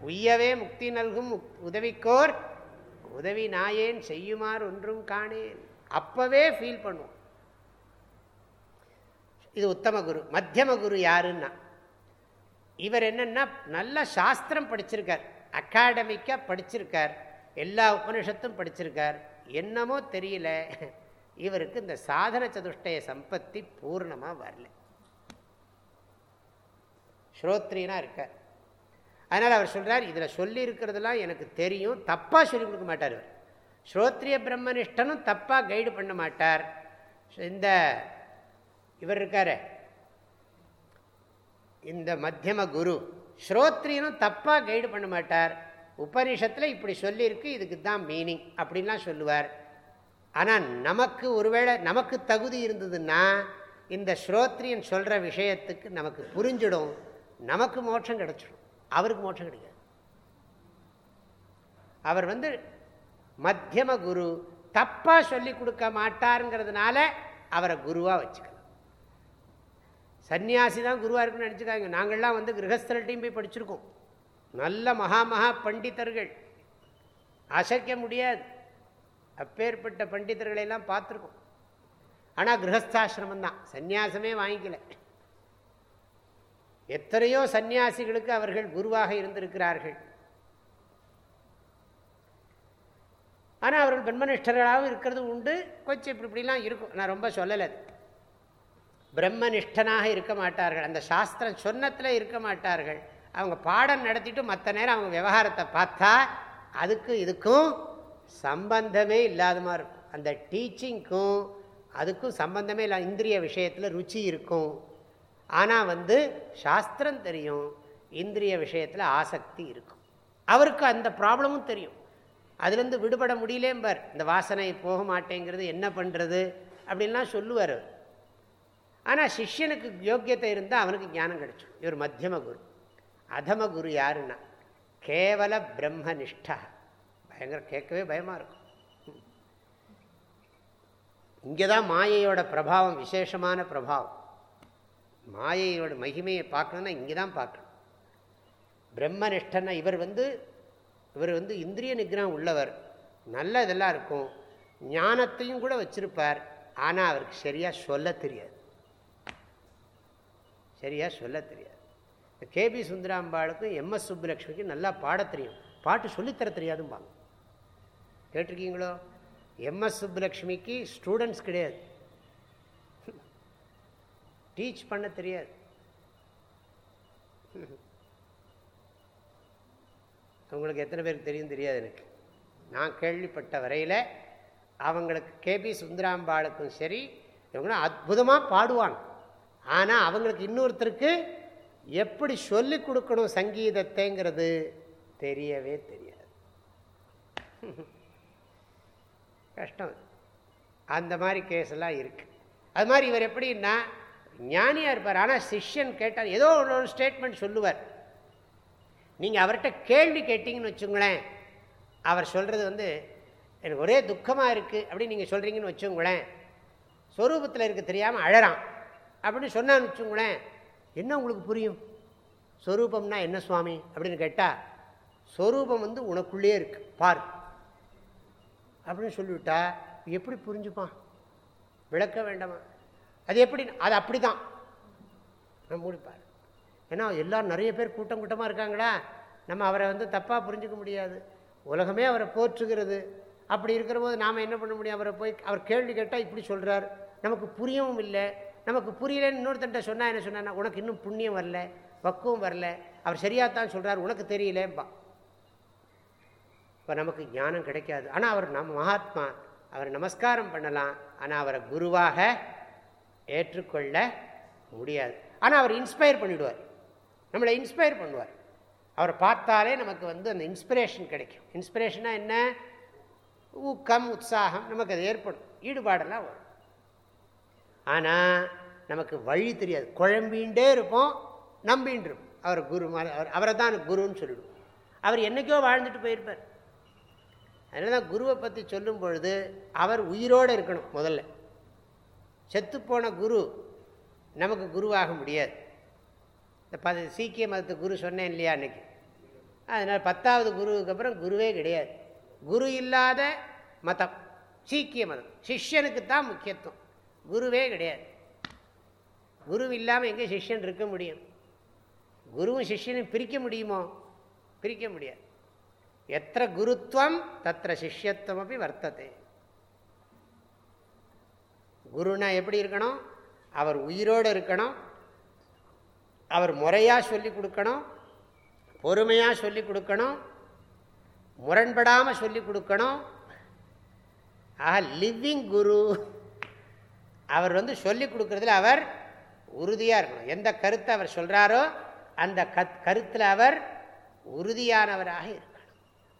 உய்யவே முக்தி நல்கும் உதவிக்கோர் உதவி நாயேன் செய்யுமாறு ஒன்றும் காணேன். அப்போவே ஃபீல் பண்ணுவோம். இது உத்தம குரு மத்தியம குரு யாருன்னா இவர் என்னென்னா நல்ல சாஸ்திரம் படிச்சிருக்கார். அகாடமிக்காக படிச்சிருக்கார். எல்லா உபனிஷத்தும் படிச்சிருக்கார். என்னமோ தெரியல. இவருக்கு இந்த சாதன சதுஷ்டய சம்பத்தி பூர்ணமாக வரல. ஸ்ரோத்ரினா இருக்கார். அதனால் அவர் சொல்கிறார் இதில் சொல்லி இருக்கிறதுலாம் எனக்கு தெரியும். தப்பாக சொல்லிக் கொடுக்க மாட்டார் இவர். ஸ்ரோத்ரிய பிரம்மனிஷ்டனும் தப்பாக கைடு பண்ண மாட்டார். இந்த இவர் இருக்கார். இந்த மத்தியம குரு ஸ்ரோத்ரியனும் தப்பாக கைடு பண்ண மாட்டார். உபனிஷத்தில் இப்படி சொல்லியிருக்கு இதுக்கு தான் மீனிங் அப்படின்லாம் சொல்லுவார். ஆனால் நமக்கு ஒருவேளை நமக்கு தகுதி இருந்ததுன்னா இந்த ஸ்ரோத்ரியன் சொல்கிற விஷயத்துக்கு நமக்கு புரிஞ்சிடும். நமக்கு மோட்சம் கிடச்சிடும். அவருக்கு மோட்சம் கிடைக்காது. அவர் வந்து மத்தியம குரு தப்பாக சொல்லி கொடுக்க மாட்டாருங்கிறதுனால அவரை குருவாக வச்சுக்கலாம். சன்னியாசி தான் குருவாக இருக்குன்னு நினச்சிக்காங்க நாங்கள்லாம் வந்து கிரகஸ்தல்ட்டையும் போய் படிச்சிருக்கோம். நல்ல மகா மகா பண்டிதர்கள். அசைக்க முடியாது. அப்பேற்பட்ட பண்டிதர்களையெல்லாம் பார்த்துருக்கோம். ஆனால் கிரகஸ்தாசிரமம் தான். சந்நியாசமே வாங்கிக்கல. எத்தனையோ சந்நியாசிகளுக்கு அவர்கள் குருவாக இருந்திருக்கிறார்கள். ஆனால் அவர்கள் பிரம்மனிஷ்டர்களாகவும் இருக்கிறது உண்டு. கொஞ்சம் இப்படி இப்படிலாம் இருக்கும். நான் ரொம்ப சொல்லலை பிரம்மனிஷ்டனாக இருக்க மாட்டார்கள். அந்த சாஸ்திரம் சொன்னத்தில் இருக்க மாட்டார்கள். அவங்க பாடம் நடத்திட்டு மற்ற நேரம் அவங்க விவகாரத்தை பார்த்தா அதுக்கு இதுக்கும் சம்பந்தமே இல்லாத மாதிரி இருக்கும். அந்த டீச்சிங்க்கும் அதுக்கும் சம்பந்தமே இல்லை இந்திரிய விஷயத்தில் ருச்சி இருக்கும். ஆனால் வந்து சாஸ்திரம் தெரியும் இந்திரிய விஷயத்தில் ஆசக்தி இருக்கும். அவருக்கு அந்த ப்ராப்ளமும் தெரியும். அதுலேருந்து விடுபட முடியலேம்பார். இந்த வாசனை போக மாட்டேங்கிறது என்ன பண்ணுறது அப்படின்லாம் சொல்லுவார். ஆனால் சிஷ்யனுக்கு யோக்கியத்தை இருந்தால் அவனுக்கு ஞானம் கிடைக்கும் இவர் மத்தியம குரு. அதம குரு யாருன்னா கேவல பிரம்மனிஷ்டா பயங்கர கேட்கவே பயமாக இருக்கும். இங்கே தான் மாயையோட பிரபாவம் விசேஷமான பிரபாவம். மாயையோட மகிமையை பார்க்கணுன்னா இங்கே தான் பார்க்கணும். பிரம்மனிஷ்டன்னா இவர் வந்து இவர் வந்து இந்திரிய நிகிரம் உள்ளவர். நல்ல இதெல்லாம் இருக்கும். ஞானத்தையும் கூட வச்சிருப்பார். ஆனால் அவருக்கு சரியாக சொல்ல தெரியாது. சரியாக சொல்ல தெரியாது. கேபி சுந்தராம்பாளுக்கும் எம்எஸ் சுப்புலட்சுமிக்கும் நல்லா பாட தெரியும். பாட்டு சொல்லித்தர தெரியாதும்பாங்க. கேட்டிருக்கீங்களோ? எம்எஸ் சுப்புலக்ஷ்மிக்கு ஸ்டூடெண்ட்ஸ் கிடையாது. டீச் பண்ண தெரியாது. அவங்களுக்கு எத்தனை பேருக்கு தெரியும் தெரியாது எனக்கு. நான் கேள்விப்பட்ட வரையில் அவங்களுக்கு கேபி சுந்தராம்பாளுக்கும் சரி இவங்களும் அற்புதமாக பாடுவாங்க. ஆனால் அவங்களுக்கு இன்னொருத்தருக்கு எப்படி சொல்லி கொடுக்கணும் சங்கீதத்தைங்கிறது தெரியவே தெரியாது. கஷ்டம். அந்த மாதிரி கேஸெல்லாம் இருக்குது அது மாதிரி இவர் எப்படின்னா ஞானியாக இருப்பார் ஆனால் சிஷ்யன் கேட்டால் ஏதோ ஒரு ஸ்டேட்மெண்ட் சொல்லுவார். நீங்கள் அவர்கிட்ட கேள்வி கேட்டிங்கன்னு வச்சுங்களேன் அவர் சொல்கிறது வந்து எனக்கு ஒரே துக்கமாக இருக்குது அப்படின்னு நீங்கள் சொல்கிறீங்கன்னு வச்சுங்களேன் ஸ்வரூபத்தில் இருக்க தெரியாமல் அழறான் அப்படின்னு சொன்னான்னு வச்சுங்களேன் என்ன உங்களுக்கு புரியும்? ஸ்வரூபம்னா என்ன சுவாமி? அப்படின்னு கேட்டால் ஸ்வரூபம் வந்து உனக்குள்ளே இருக்கு பார். அப்படின்னு சொல்லிவிட்டா எப்படி புரிஞ்சுப்பான்? விளக்க வேண்டாமா? அது எப்படி? அது அப்படி தான் மூடிப்பார். ஏன்னா எல்லோரும் நிறைய பேர் கூட்டம் கூட்டமாக இருக்காங்களா? நம்ம அவரை வந்து தப்பாக புரிஞ்சுக்க முடியாது. உலகமே அவரை போற்றுகிறது. அப்படி இருக்கிற போது நாம் என்ன பண்ண முடியும்? அவரை போய் அவர் கேள்வி கேட்டால் இப்படி சொல்கிறார் நமக்கு புரியவும் இல்லை. நமக்கு புரியலன்னு இன்னொருத்தன்ட்ட சொன்னால் என்ன சொன்னா உனக்கு இன்னும் புண்ணியம் வரல பக்குவம் வரல. அவர் சரியாகத்தான் சொல்கிறார் உனக்கு தெரியலேம்பா இப்போ நமக்கு ஞானம் கிடைக்காது. ஆனால் அவர் நம்ம மகாத்மா அவர் நமஸ்காரம் பண்ணலாம். ஆனால் அவரை குருவாக ஏற்றுக்கொள்ள முடியாது. ஆனால் அவர் இன்ஸ்பயர் பண்ணிவிடுவார் நம்மளை இன்ஸ்பயர் பண்ணுவார். அவரை பார்த்தாலே நமக்கு வந்து அந்த இன்ஸ்பிரேஷன் கிடைக்கும். இன்ஸ்பிரேஷனாக என்ன? ஊக்கம் உற்சாகம் நமக்கு அது ஏற்படும். ஈடுபாடெல்லாம் வரும். ஆனால் நமக்கு வழி தெரியாது. குழம்பின்ண்டே இருப்போம் நம்பின்னு இருப்போம். அவர் குரு மாதிரி அவர் அவரை தான் குருன்னு சொல்லிவிடுவோம் அவர் என்றைக்கோ வாழ்ந்துட்டு போயிருப்பார். அதனால தான் குருவை பற்றி சொல்லும் பொழுது அவர் உயிரோடு இருக்கணும் முதல்ல. செத்துப்போன குரு நமக்கு குருவாக முடியாது. இந்த ப சீக்கிய மதத்து குரு சொன்னேன் இல்லையா அன்னைக்கு? அதனால் பத்தாவது குருவுக்கு அப்புறம் குருவே கிடையாது. குரு இல்லாத மதம் சீக்கிய மதம். சிஷ்யனுக்கு தான் முக்கியத்துவம். குருவே கிடையாது. குரு இல்லாமல் எங்கே சிஷ்யன் இருக்க முடியும்? குருவும் சிஷ்யனும் பிரிக்க முடியுமோ? பிரிக்க முடியாது. எத்த குருத்துவம் தத்திர சிஷ்யத்துவம் அப்படி வர்த்தது. குருனா எப்படி இருக்கணும்? அவர் உயிரோடு இருக்கணும். அவர் முறையாக சொல்லி கொடுக்கணும். பொறுமையாக சொல்லி கொடுக்கணும். முரண்படாமல் சொல்லி கொடுக்கணும். ஆக லிவிங் குரு. அவர் வந்து சொல்லி கொடுக்குறதுல அவர் உறுதியாக இருக்கணும். எந்த கருத்தை அவர் சொல்கிறாரோ அந்த கத் கருத்தில் அவர் உறுதியானவராக இருக்கணும்.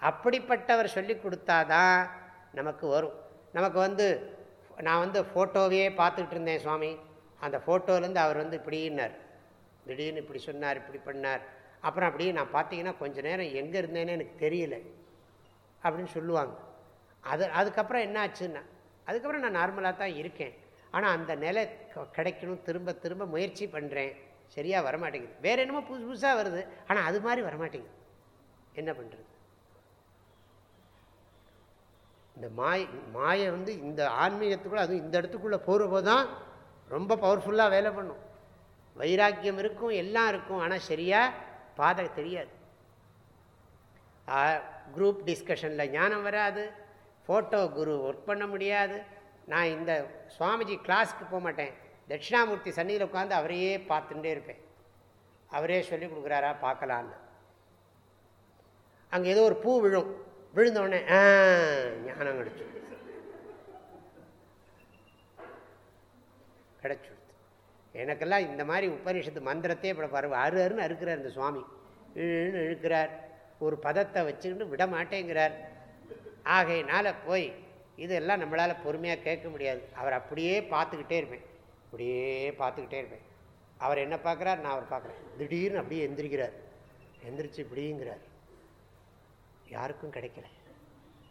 அப்படிப்பட்டவர் சொல்லி கொடுத்தாதான் நமக்கு வரும். நமக்கு வந்து நான் வந்து ஃபோட்டோவையே பார்த்துக்கிட்டு இருந்தேன் சுவாமி. அந்த ஃபோட்டோலேருந்து அவர் வந்து இப்படின்னார். திடீர்னு இப்படி சொன்னார் இப்படி பண்ணார். அப்புறம் அப்படியே நான் பார்த்தீங்கன்னா கொஞ்சம் நேரம் எங்கே இருந்தேன்னு எனக்கு தெரியல அப்படின்னு சொல்லுவாங்க. அது அதுக்கப்புறம் என்ன ஆச்சுன்னா அதுக்கப்புறம் நான் நார்மலாக தான் இருக்கேன். ஆனால் அந்த நிலை கிடைக்கணும். திரும்ப திரும்ப முயற்சி பண்ணுறேன் சரியாக வரமாட்டேங்குது. வேறு என்னமோ புதுசு புதுசாக வருது. ஆனால் அது மாதிரி வரமாட்டேங்குது. என்ன பண்ணுறது இந்த மாய மாயை வந்து இந்த ஆன்மீகத்துக்குள்ளே அதுவும் இந்த இடத்துக்குள்ளே போகிறபோது தான் ரொம்ப பவர்ஃபுல்லாக வேலை பண்ணும். வைராக்கியம் இருக்கும் எல்லாம் இருக்கும். ஆனால் சரியாக பாதை தெரியாது. குரூப் டிஸ்கஷனில் ஞானம் வராது. ஃபோட்டோ குரு ஒர்க் பண்ண முடியாது. நான் இந்த சுவாமிஜி கிளாஸுக்கு போக மாட்டேன் தட்சிணாமூர்த்தி சன்னியில் உட்காந்து அவரையே பார்த்துட்டே இருப்பேன். அவரே சொல்லி கொடுக்குறாரா பார்க்கலான்னு. அங்கே ஏதோ ஒரு பூ விழும். விழுந்தோடனே ஞானம் கிடச்சி. கிடச்சி. எனக்கெல்லாம் இந்த மாதிரி உபனிஷத்து மந்திரத்தையே இப்போ பரவ அரு அருன்னு அறுக்கிறார் இந்த சுவாமி. இழுன்னு இழுக்கிறார். ஒரு பதத்தை வச்சுக்கிட்டு விட மாட்டேங்கிறார் ஆகையினால் போய் இதெல்லாம் நம்மளால் பொறுமையாக கேட்க முடியாது. அவர் அப்படியே பார்த்துக்கிட்டே இருப்பேன். அப்படியே பார்த்துக்கிட்டே இருப்பேன். அவர் என்ன பார்க்குறார்? நான் அவர் பார்க்குறேன். திடீர்னு அப்படியே எந்திரிக்கிறார். எந்திரிச்சு இப்படிங்கிறார். யாருக்கும் கிடைக்கல.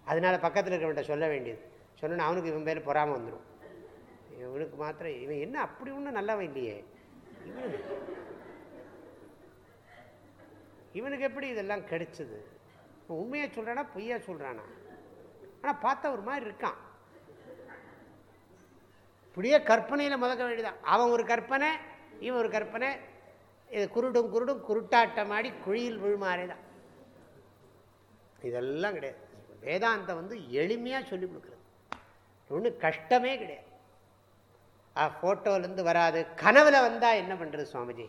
அதனால பக்கத்தில் இருக்கிறவன்ட்ட சொல்ல வேண்டியது. சொன்னோன்னு அவனுக்கு இவன் பேர் பொறாமல் வந்துடும் இவனுக்கு மாத்திரம் இவன் என்ன அப்படி ஒன்றும் நல்லவன் இல்லையே. இவனு இவனுக்கு எப்படி இதெல்லாம் கிடைச்சிது? உண்மையாக சொல்கிறானா பொய்யா சொல்கிறானா ஆனால் பார்த்தா ஒரு மாதிரி இருக்கான். இப்படியே கற்பனையில் முதக்க வேண்டியதான் அவன் ஒரு கற்பனை இவன் ஒரு கற்பனை. இது குருடும் குருடும் குருட்டாட்டமாடி குழியில் விழுமாறே தான் இதெல்லாம் கிடையாது. வேதாந்தம் வந்து எளிமையாக சொல்லிக் கொடுக்குறது. ஒன்றும் கஷ்டமே கிடையாது. ஆ ஃபோட்டோலேருந்து வராது. கனவுல வந்தால் என்ன பண்ணுறது சுவாமிஜி?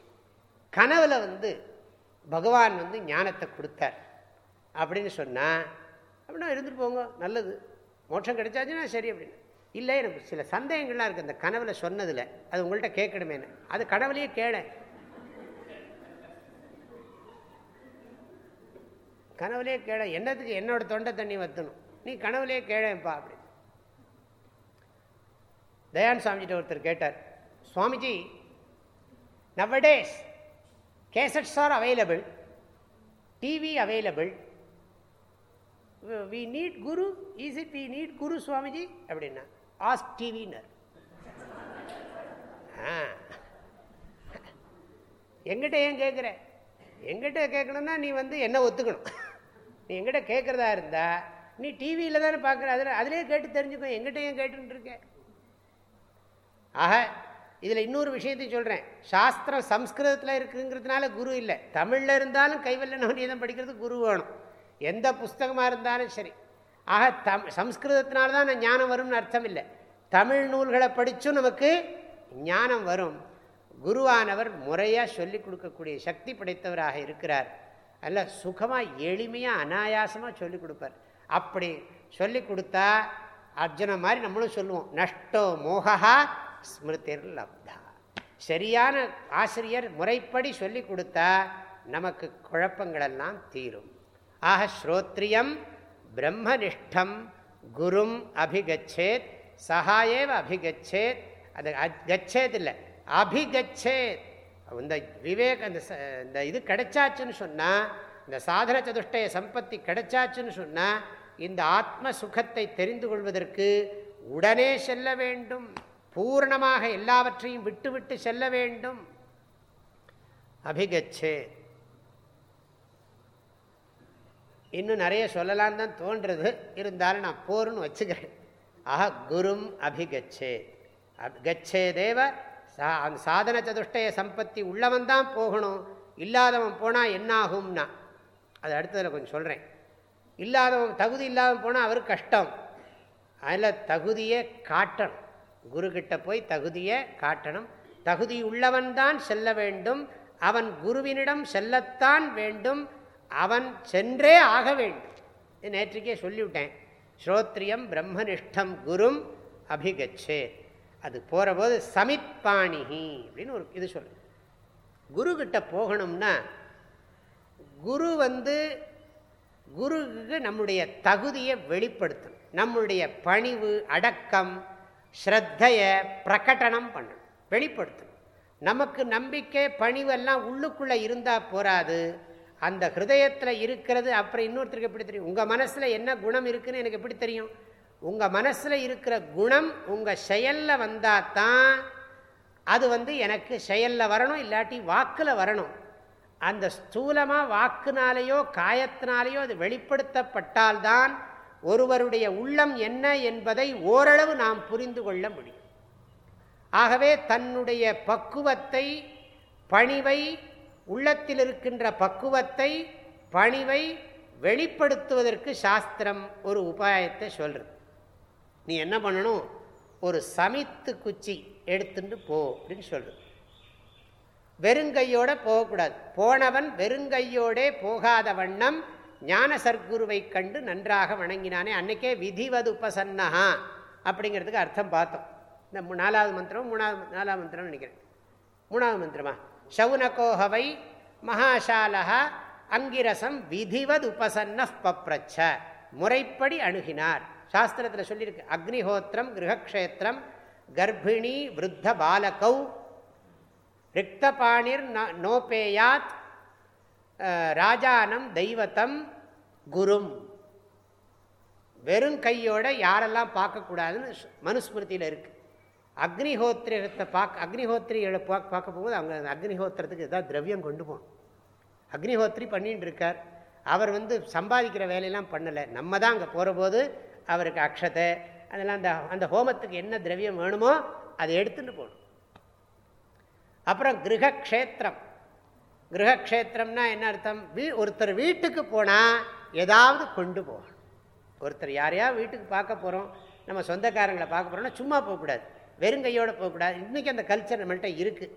கனவில் வந்து பகவான் வந்து ஞானத்தை கொடுத்தார். அப்படின்னு சொன்னால் அப்படின்னா இருந்துட்டு போங்க நல்லது. மோட்சம் கிடைச்சாச்சுன்னா சரி அப்படின்னு. இல்லை எனக்கு சில சந்தேகங்கள்லாம் இருக்குது அந்த கனவில் சொன்னதில் அது உங்கள்கிட்ட கேட்கணுமேனு அது கடவுளையே கேள. கனவுலே கேள. என்னத்துக்கு என்னோட தொண்டை தண்ணி வத்தணும்? நீ கனவுலே கேளேப்பா அப்படி. தயான் சாமிஜிட்ட ஒருத்தர் கேட்டார். Swamiji nowadays cassettes are available TV available we need guru is it we need guru Swamiji அப்படின்னா ஆஸ்க் டிவினர் எங்கிட்ட ஏன் கேட்குற எங்கிட்ட கேட்கணும்னா நீ வந்து என்ன ஒத்துக்கணும்? நீ எங்கிட்ட கேட்குறதா இருந்தா நீ டிவியில் தானே பார்க்குற அதில் அதிலே கேட்டு தெரிஞ்சுக்கோ எங்கிட்ட ஏன் கேட்டுருக்க இருக்க? ஆக இதில் இன்னொரு விஷயத்தையும் சொல்கிறேன் சாஸ்திரம் சம்ஸ்கிருதத்தில் இருக்குங்கிறதுனால குரு இல்லை. தமிழில் இருந்தாலும் கைவல்ல நோண்டியதான் படிக்கிறது குரு வேணும். எந்த புஸ்தகமாக இருந்தாலும் சரி. ஆக தம் சம்ஸ்கிருதத்தினால தான் ஞானம் வரும்னு அர்த்தம் இல்லை தமிழ் நூல்களை படித்தும் நமக்கு ஞானம் வரும். குருவானவர் முறையாக சொல்லிக் கொடுக்கக்கூடிய சக்தி படைத்தவராக இருக்கிறார். அல்ல சுகமாக எளிமையாக அனாயாசமாக சொல்லிக் கொடுப்பார். அப்படி சொல்லி கொடுத்தா அர்ஜுன மாதிரி நம்மளும் சொல்லுவோம் நஷ்டோ மோகா ஸ்மிருதிர் லப்தா. சரியான ஆசிரியர் முறைப்படி சொல்லி கொடுத்தா நமக்கு குழப்பங்களெல்லாம் தீரும். ஆக ஸ்ரோத்ரியம் பிரம்மனிஷ்டம். குரும் அபிகச்சேத் சகாயேவ அபிகச்சேத். அது கச்சேத் இல்லை அபிகச்சேத். இந்த விவேக் அந்த இந்த இது கிடைச்சாச்சுன்னு சொன்னால் இந்த சாதன சதுஷ்டய சம்பத்தி கிடைச்சாச்சுன்னு சொன்னால் இந்த ஆத்ம சுகத்தை தெரிந்து கொள்வதற்கு உடனே செல்ல வேண்டும். பூர்ணமாக எல்லாவற்றையும் விட்டுவிட்டு செல்ல வேண்டும். அபிகச்சேத். இன்னும் நிறைய சொல்லலான்னு தான் தோன்றது இருந்தாலும் நான் போர்னு வச்சுக்கிறேன். ஆஹா குரும் அபிகச்சே. கச்சே தேவ அந்த சாதன சதுஷ்டய சம்பத்தி உள்ளவன் தான் போகணும். இல்லாதவன் போனால் என்னாகும்னா. அது அடுத்ததில் கொஞ்சம் சொல்கிறேன் இல்லாதவன் தகுதி இல்லாதவன் போனால் அவருக்கு கஷ்டம். அதில் தகுதியை காட்டணும். குருக்கிட்ட போய் தகுதியை காட்டணும். தகுதி உள்ளவன் தான் செல்ல வேண்டும். அவன் குருவினிடம் செல்லத்தான் வேண்டும். அவன் சென்றே ஆக வேண்டும். நேற்றுக்கே சொல்லிவிட்டேன். ஸ்ரோத்ரியம் பிரம்மனிஷ்டம் குரும் அபிகச்சே. அது போகிற போது அப்படின்னு ஒரு இது சொல்லு குருக்கிட்ட போகணும்னா குரு வந்து குருவுக்கு நம்முடைய தகுதியை வெளிப்படுத்தணும். நம்முடைய பணிவு அடக்கம் ஸ்ரத்தையை பிரகடனம் பண்ணணும். வெளிப்படுத்தணும். நமக்கு நம்பிக்கை பணிவெல்லாம் உள்ளுக்குள்ளே இருந்தால் போராது அந்த ஹிருதயத்தில் இருக்கிறது அப்புறம் இன்னொருத்தருக்கு எப்படி தெரியும்? உங்கள் மனசில் என்ன குணம் இருக்குதுன்னு எனக்கு எப்படி தெரியும்? உங்கள் மனசில் இருக்கிற குணம் உங்கள் செயலில் வந்தால் தான் அது வந்து எனக்கு செயலில் வரணும் இல்லாட்டி வாக்கில் வரணும். அந்த ஸ்தூலமாக வாக்குனாலேயோ காயத்தினாலேயோ அது வெளிப்படுத்தப்பட்டால்தான் ஒருவருடைய உள்ளம் என்ன என்பதை ஓரளவு நாம் புரிந்து கொள்ள முடியும். ஆகவே தன்னுடைய பக்குவத்தை பணிவை உள்ளத்தில் இருக்கின்ற பக்குவத்தை பணிவை வெளிப்படுத்துவதற்கு சாஸ்திரம் ஒரு உபாயத்தை சொல்கிறது நீ என்ன பண்ணணும்? ஒரு சமித்து குச்சி எடுத்துட்டு போ அப்படின்னு சொல்கிறது வெறுங்கையோட போகக்கூடாது. போனவன் வெறுங்கையோடே போகாத வண்ணம் ஞான சர்க்குருவை கண்டு நன்றாக வணங்கினானே. அன்னைக்கே விதிவது உபசன்னஹா அப்படிங்கிறதுக்கு அர்த்தம் பார்த்தோம். இந்த நாலாவது மந்திரம் மூணாவது நாலாவது மந்திரம்னு நினைக்கிறேன். மூணாவது மந்திரமா? சவுனகோஹவை மகாசாலா அங்கிரசம் விதிவத் உபசன்ன பப்ரச்ச. முறைப்படி அணுகினார். சாஸ்திரத்தில் சொல்லியிருக்கு. அக்னிஹோத்திரம் கிரகக்ஷேத்திரம் கர்ப்பிணி விருத்த பாலகௌ ரிக்தபாணிர் நோபேயாத் ராஜானம் தெய்வத்தம் குரும். வெறும் கையோட யாரெல்லாம் பார்க்கக்கூடாதுன்னு மனுஸ்மிருதியில் இருக்கு. அக்னிஹோத்திரத்தை பார்க்க அக்னிஹோத்திரிகளை பார்க்க பார்க்க போகும்போது அவங்க அக்னிஹோத்திரத்துக்கு ஏதாவது திரவியம் கொண்டு போகணும். அக்னிஹோத்திரி பண்ணிட்டு இருக்கார். அவர் வந்து சம்பாதிக்கிற வேலையெல்லாம் பண்ணலை. நம்ம தான் அங்கே போகிறபோது அவருக்கு அக்ஷத்தை அதெல்லாம் அந்த அந்த ஹோமத்துக்கு என்ன திரவியம் வேணுமோ அதை எடுத்துட்டு போகணும். அப்புறம் கிரகக்ஷேத்திரம். கிரகக்ஷேத்திரம்னா என்ன அர்த்தம்? வீ ஒருத்தர் வீட்டுக்கு போனால் ஏதாவது கொண்டு போகணும். ஒருத்தர் யாரையா வீட்டுக்கு பார்க்க போகிறோம் நம்ம சொந்தக்காரங்களை பார்க்க போகிறோம்னா சும்மா போகக்கூடாது. வெறும் கையோடு போகக்கூடாது. இன்றைக்கி அந்த கல்ச்சர் நம்மள்கிட்ட இருக்குது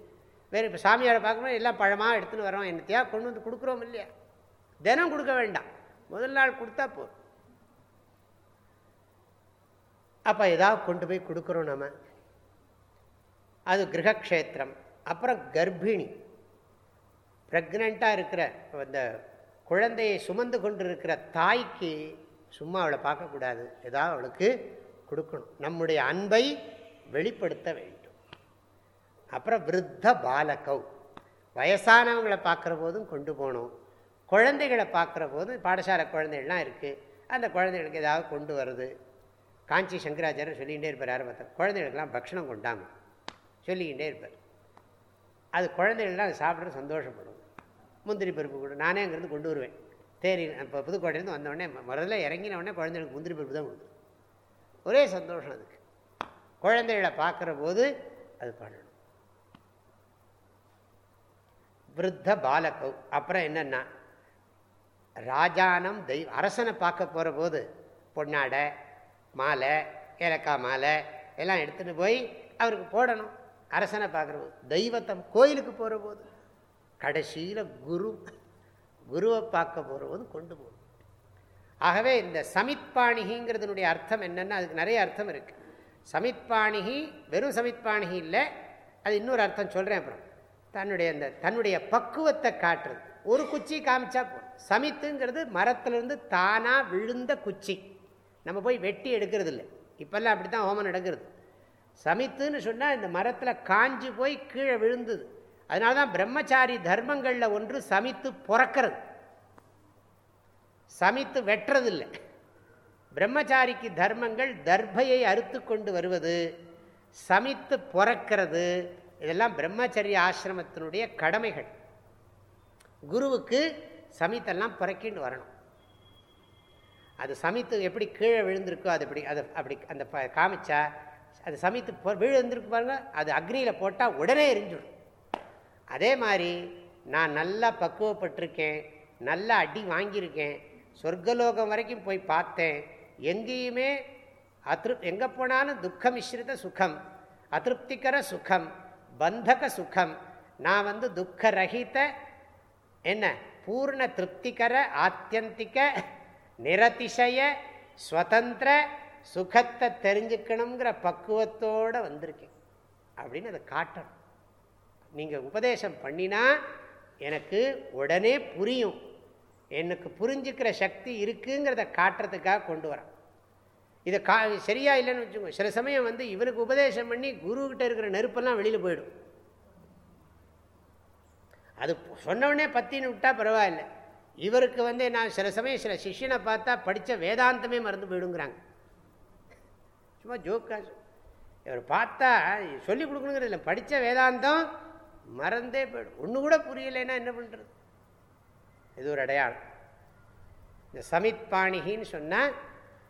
வேறு இப்போ சாமியாரை பார்க்கணும் எல்லாம் பழமாக எடுத்துன்னு வரோம் என்னத்தையா கொண்டு வந்து கொடுக்குறோம் இல்லையா? தினம் கொடுக்க வேண்டாம். முதல் நாள் கொடுத்தா போதும். அப்போ ஏதாவது கொண்டு போய் கொடுக்குறோம் நம்ம அது கிரகக்ஷேத்திரம். அப்புறம் கர்ப்பிணி. ப்ரெக்னெண்ட்டாக இருக்கிற அந்த குழந்தையை சுமந்து கொண்டு இருக்கிற தாய்க்கு சும்மா அவளை பார்க்கக்கூடாது. ஏதாவது அவளுக்கு கொடுக்கணும். நம்முடைய அன்பை வெளிப்படுத்த வேண்டும். அப்புறம் விருத்த பாலகவ். வயசானவங்களை பார்க்குற போதும் கொண்டு போகணும். குழந்தைகளை பார்க்குற போது பாடசாலை குழந்தைகள்லாம் இருக்குது அந்த குழந்தைகளுக்கு ஏதாவது கொண்டு வருது காஞ்சி சங்கராச்சாரியர் சொல்லிகிட்டே இருப்பார் யாரும் பார்த்தா குழந்தைகளுக்கெல்லாம் பக்ஷணம் கொண்டாங்க. சொல்லிக்கிட்டே இருப்பார். அது குழந்தைகள்லாம் அதை சாப்பிட்ற சந்தோஷப்படும். முந்திரி பருப்பு கொடு நானே அங்கேருந்து கொண்டு வருவேன். தேரி இப்போ புதுக்கோட்டையிலேருந்து வந்தோடனே முதல்ல இறங்கின உடனே குழந்தைகளுக்கு முந்திரி பருப்பு தான் கொடுக்கும் ஒரே சந்தோஷம் அதுக்கு. குழந்தைகளை பார்க்குற போது அது பண்ணணும். விருத்த பாலகவ். அப்புறம் என்னென்னா ராஜானம் தெய்வ அரசனை பார்க்க போகிற போது பொன்னாடை மாலை ஏலக்காய் மாலை எல்லாம் எடுத்துகிட்டு போய் அவருக்கு போடணும். அரசனை பார்க்குற போது தெய்வத்தம் கோயிலுக்கு போகிற போது கடைசியில் குரு குருவை பார்க்க போகிற போது கொண்டு போகணும். ஆகவே இந்த சமித்பாணிகிங்கிறதுனுடைய அர்த்தம் என்னென்னா அதுக்கு நிறைய அர்த்தம் இருக்குது சமித்பாணிகி வெறும் சமித்பாணிகி இல்லை அது இன்னொரு அர்த்தம் சொல்கிறேன் அப்புறம். தன்னுடைய அந்த தன்னுடைய பக்குவத்தை காட்டுறது. ஒரு குச்சி காமிச்சா சமித்துங்கிறது மரத்துலேருந்து தானாக விழுந்த குச்சி. நம்ம போய் வெட்டி எடுக்கிறது இல்லை இப்போல்லாம் அப்படி தான் ஹோமம் நடக்கிறது. சமித்துன்னு சொன்னால் இந்த மரத்தில் காஞ்சி போய் கீழே விழுந்தது. அதனால தான் பிரம்மச்சாரி தர்மங்களில் ஒன்று சமித்து பிறக்கிறது. சமித்து வெட்டுறதில்லை. பிரம்மச்சாரிக்கு தர்மங்கள் தர்பையை அறுத்து கொண்டு வருவது சமித்து பிறக்கிறது இதெல்லாம் பிரம்மச்சரிய ஆசிரமத்தினுடைய கடமைகள். குருவுக்கு சமித்தெல்லாம் புறக்கின்னு வரணும். அது சமித்து எப்படி கீழே விழுந்திருக்கோ அது எப்படி அதை அப்படி அந்த காமிச்சா அது சமித்து விழுந்திருக்கு பாருங்க அது அக்னியில் போட்டால் உடனே எரிஞ்சிடும். அதே மாதிரி நான் நல்லா பக்குவப்பட்டிருக்கேன் நல்லா அடி வாங்கியிருக்கேன் சொர்க்கலோகம் வரைக்கும் போய் பார்த்தேன் எங்கேயுமே அதிருப் எங்கே போனாலும் துக்க மிஸ்ரித சுகம் அதிருப்திகர சுகம் பந்தக சுகம். நான் வந்து துக்க என்ன? பூர்ண திருப்திகர ஆத்தியந்திக நிரதிசய ஸ்வதந்திர சுகத்தை தெரிஞ்சுக்கணுங்கிற பக்குவத்தோடு வந்திருக்கேன். அப்படின்னு அதை காட்டணும். நீங்கள் உபதேசம் பண்ணினா எனக்கு உடனே புரியும். எனக்கு புரிஞ்சுக்கிற சக்தி இருக்குங்கிறத காட்டுறதுக்காக கொண்டு வரான். இதை கா சரியா இல்லைன்னு வச்சுக்கோங்க. சில சமயம் வந்து இவனுக்கு உபதேசம் பண்ணி குருக்கிட்ட இருக்கிற நெருப்பெல்லாம் வெளியில் போயிடும். அது சொன்னவொடனே பத்தின்னு விட்டால் பரவாயில்ல. இவருக்கு வந்து நான் சில சமயம் சில சிஷியனை பார்த்தா படித்த வேதாந்தமே மறந்து போயிடுங்கிறாங்க. சும்மா ஜோக்கா இவர் பார்த்தா சொல்லி கொடுக்கணுங்கிறது இல்லை. படித்த வேதாந்தம் மறந்தே போயிடும். ஒன்று கூட புரியலைன்னா என்ன பண்ணுறது இது ஒரு அடையாளம். இந்த சமித் பாணிகின்னு சொன்னால்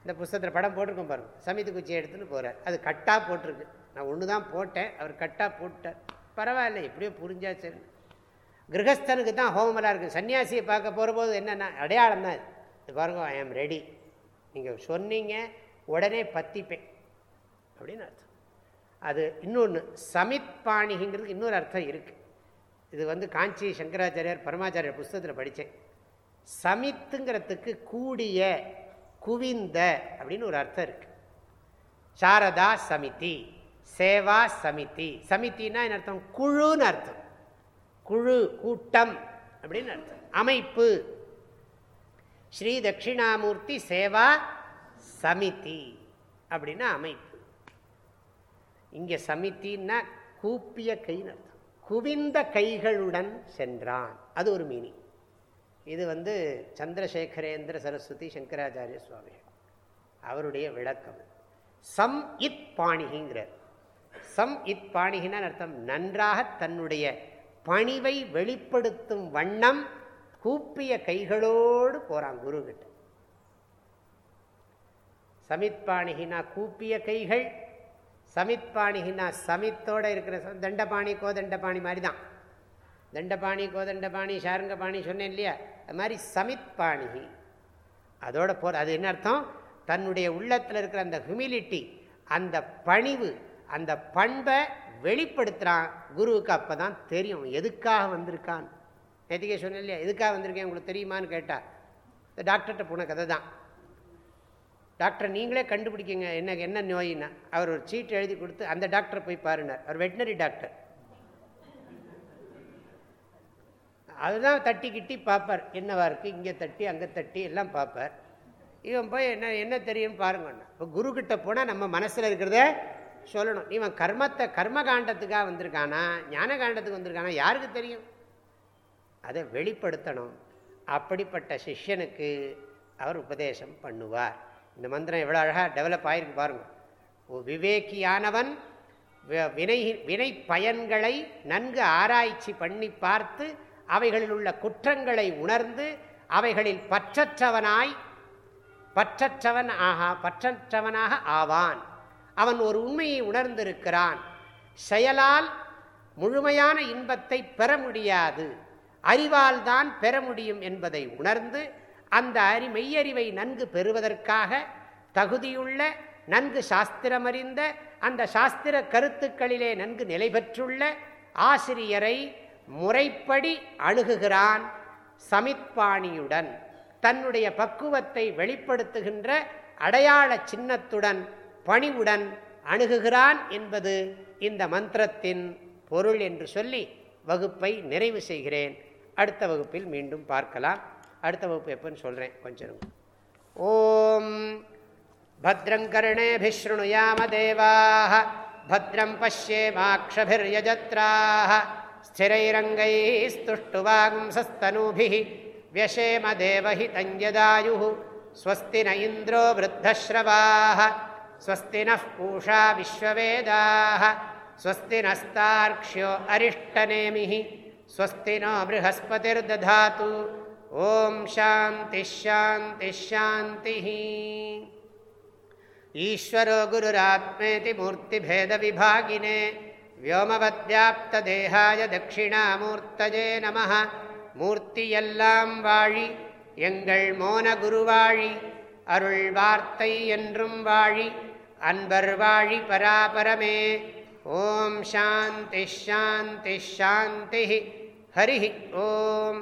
இந்த புஸ்தகத்தில் படம் போட்டிருக்கோம் பாருங்க. சமித்து குச்சி எடுத்துன்னு போகிறார் அது கட்டாக போட்டிருக்கு. நான் ஒன்று தான் போட்டேன். அவர் கட்டாக போட்டார் பரவாயில்ல எப்படியோ புரிஞ்சா சரி கிரகஸ்தனுக்கு தான் ஹோமலாக இருக்குது சன்னியாசியை பார்க்க போகிறபோது என்னென்ன அடையாளம் தான் இது. பாருங்க ஐ ஆம் ரெடி நீங்கள் சொன்னீங்க உடனே பத்திப்பேன். அப்படின்னு அர்த்தம். அது இன்னொன்று சமித் பாணிங்கிறதுக்கு இன்னொரு அர்த்தம் இருக்குது இது வந்து காஞ்சி சங்கராச்சாரியார் பரமாச்சாரியர் புஸ்தகத்தில் படித்தேன் சமித்துங்கிறதுக்கு கூடிய குவிந்த அப்படின்னு ஒரு அர்த்தம் இருக்கு. சாரதா சமிதி சேவா சமிதி. சமித்தின்னா என்ன அர்த்தம்? குழுன்னு அர்த்தம். குழு கூட்டம் அப்படின்னு அர்த்தம். அமைப்பு. ஸ்ரீ தட்சிணாமூர்த்தி சேவா சமிதி அப்படின்னா அமைப்பு. இங்கே சமித்தின்னா கூப்பிய கைன்னு அர்த்தம். குவிந்த கைகளுடன் சென்றான். அது ஒரு மீனிங் இது வந்து சந்திரசேகரேந்திர சரஸ்வதி சங்கராச்சாரிய சுவாமி அவருடைய விளக்கம். சம் இத் பாணிகிங்கிறார். சம் இத் பாணிகின்னு அர்த்தம் நன்றாக தன்னுடைய பணிவை வெளிப்படுத்தும் வண்ணம் கூப்பிய கைகளோடு போறான் குருகிட்ட. சமித்பாணிகினா கூப்பிய கைகள் சமித்பாணிகினா சமித்தோடு இருக்கிற தண்டபாணி கோதண்டபாணி மாதிரி தான் தண்டபாணி கோதண்டபாணி ஷாருங்கபாணி சொன்னேன் இல்லையா? அது மாதிரி சமித்பாணிகி. அதோட போ அது என்ன அர்த்தம்? தன்னுடைய உள்ளத்தில் இருக்கிற அந்த ஹியூமிலிட்டி அந்த பணிவு அந்த பண்பை வெளிப்படுத்துகிறான் குருவுக்கு அப்போ தான் தெரியும். எதுக்காக வந்திருக்கான் நேற்றுக்கே சொன்னேன் இல்லையா? எதுக்காக வந்திருக்கேன்? உங்களுக்கு தெரியுமான்னு கேட்டால் இந்த டாக்டர்கிட்ட போன கதை தான் டாக்டர் நீங்களே கண்டுபிடிக்கிங்க என்ன என்ன நோயின்னா. அவர் ஒரு சீட் எழுதி கொடுத்து அந்த டாக்டரை போய் பாருனார். அவர் வெட்டினரி டாக்டர். அதுதான் தட்டி கிட்டி பார்ப்பார். என்னவா இருக்குது இங்கே தட்டி அங்கே தட்டி எல்லாம் பார்ப்பார். இவன் போய் என்ன என்ன தெரியும் பாருங்கண்ணா இப்போ குருக்கிட்ட போனால் நம்ம மனசில் இருக்கிறத சொல்லணும். இவன் கர்மத்தை கர்ம காண்டத்துக்காக வந்திருக்கானா? ஞான காண்டத்துக்கு வந்திருக்கானா? யாருக்கு தெரியும்? அதை வெளிப்படுத்தணும். அப்படிப்பட்ட சிஷ்யனுக்கு அவர் உபதேசம் பண்ணுவார். இந்த மந்திரம் எவ்வளோ அழகாக டெவலப் ஆகிருக்கு பாருங்கள் விவேக்கியானவன் வினை வினை பயன்களை நன்கு ஆராய்ச்சி பண்ணி பார்த்து அவைகளில் உள்ள குற்றங்களை உணர்ந்து அவைகளில் பற்றற்றவனாய் பற்றற்றவன் ஆகா பற்றற்றவனாக ஆவான். அவன் ஒரு உண்மையை உணர்ந்திருக்கிறான். செயலால் முழுமையான இன்பத்தை பெற முடியாது. அறிவால் தான் பெற முடியும் என்பதை உணர்ந்து அந்த அறி மெய்யறிவை நன்கு பெறுவதற்காக தகுதியுள்ள நன்கு சாஸ்திரமறிந்த அந்த சாஸ்திர கருத்துக்களிலே நன்கு நிலை பெற்றுள்ள ஆசிரியரை முறைப்படி அணுகுகிறான் சமித்பாணியுடன். தன்னுடைய பக்குவத்தை வெளிப்படுத்துகின்ற அடையாள சின்னத்துடன் பணிவுடன் அணுகுகிறான் என்பது இந்த மந்திரத்தின் பொருள் என்று சொல்லி வகுப்பை நிறைவு செய்கிறேன். அடுத்த வகுப்பில் மீண்டும் பார்க்கலாம். அடுத்த வகுப்பு எப்போன்னு சொல்கிறேன் கொஞ்சம் ஓம் भद्रङ्कर्णेभिशृणुयाम देवाः भद्रं पश्येमाक्षभिर्यजत्राः स्थिरैरङ्गैस्तुष्टुवांसस्तनूभिः व्यशेम देवहितं यदायुः स्वस्ति न इन्द्रो वृद्धश्रवाः स्वस्ति नः पूषा विश्ववेदाः स्वस्ति नस्तार्क्ष्यो अरिष्टनेमिः स्वस्ति नो बृहस्पतिर्दधातु ஓம் சாந்தி ஷாந்தி ஷாந்தி ஈஸ்வரோ குருராத்மேதி மூர்த்திபேதவிபாகினே வியோமவத்யாப்ததேகாய தட்சிணாமூர்த்தஜே நம மூர்த்தியெல்லாம் வாழி எங்கள் மோன குருவாழி அருள் வார்த்தை என்றும் வாழி அன்பர் வாழி பராபரமே ஓம் சாந்தி ஷாந்தி ஷாந்தி ஹரி ஓம்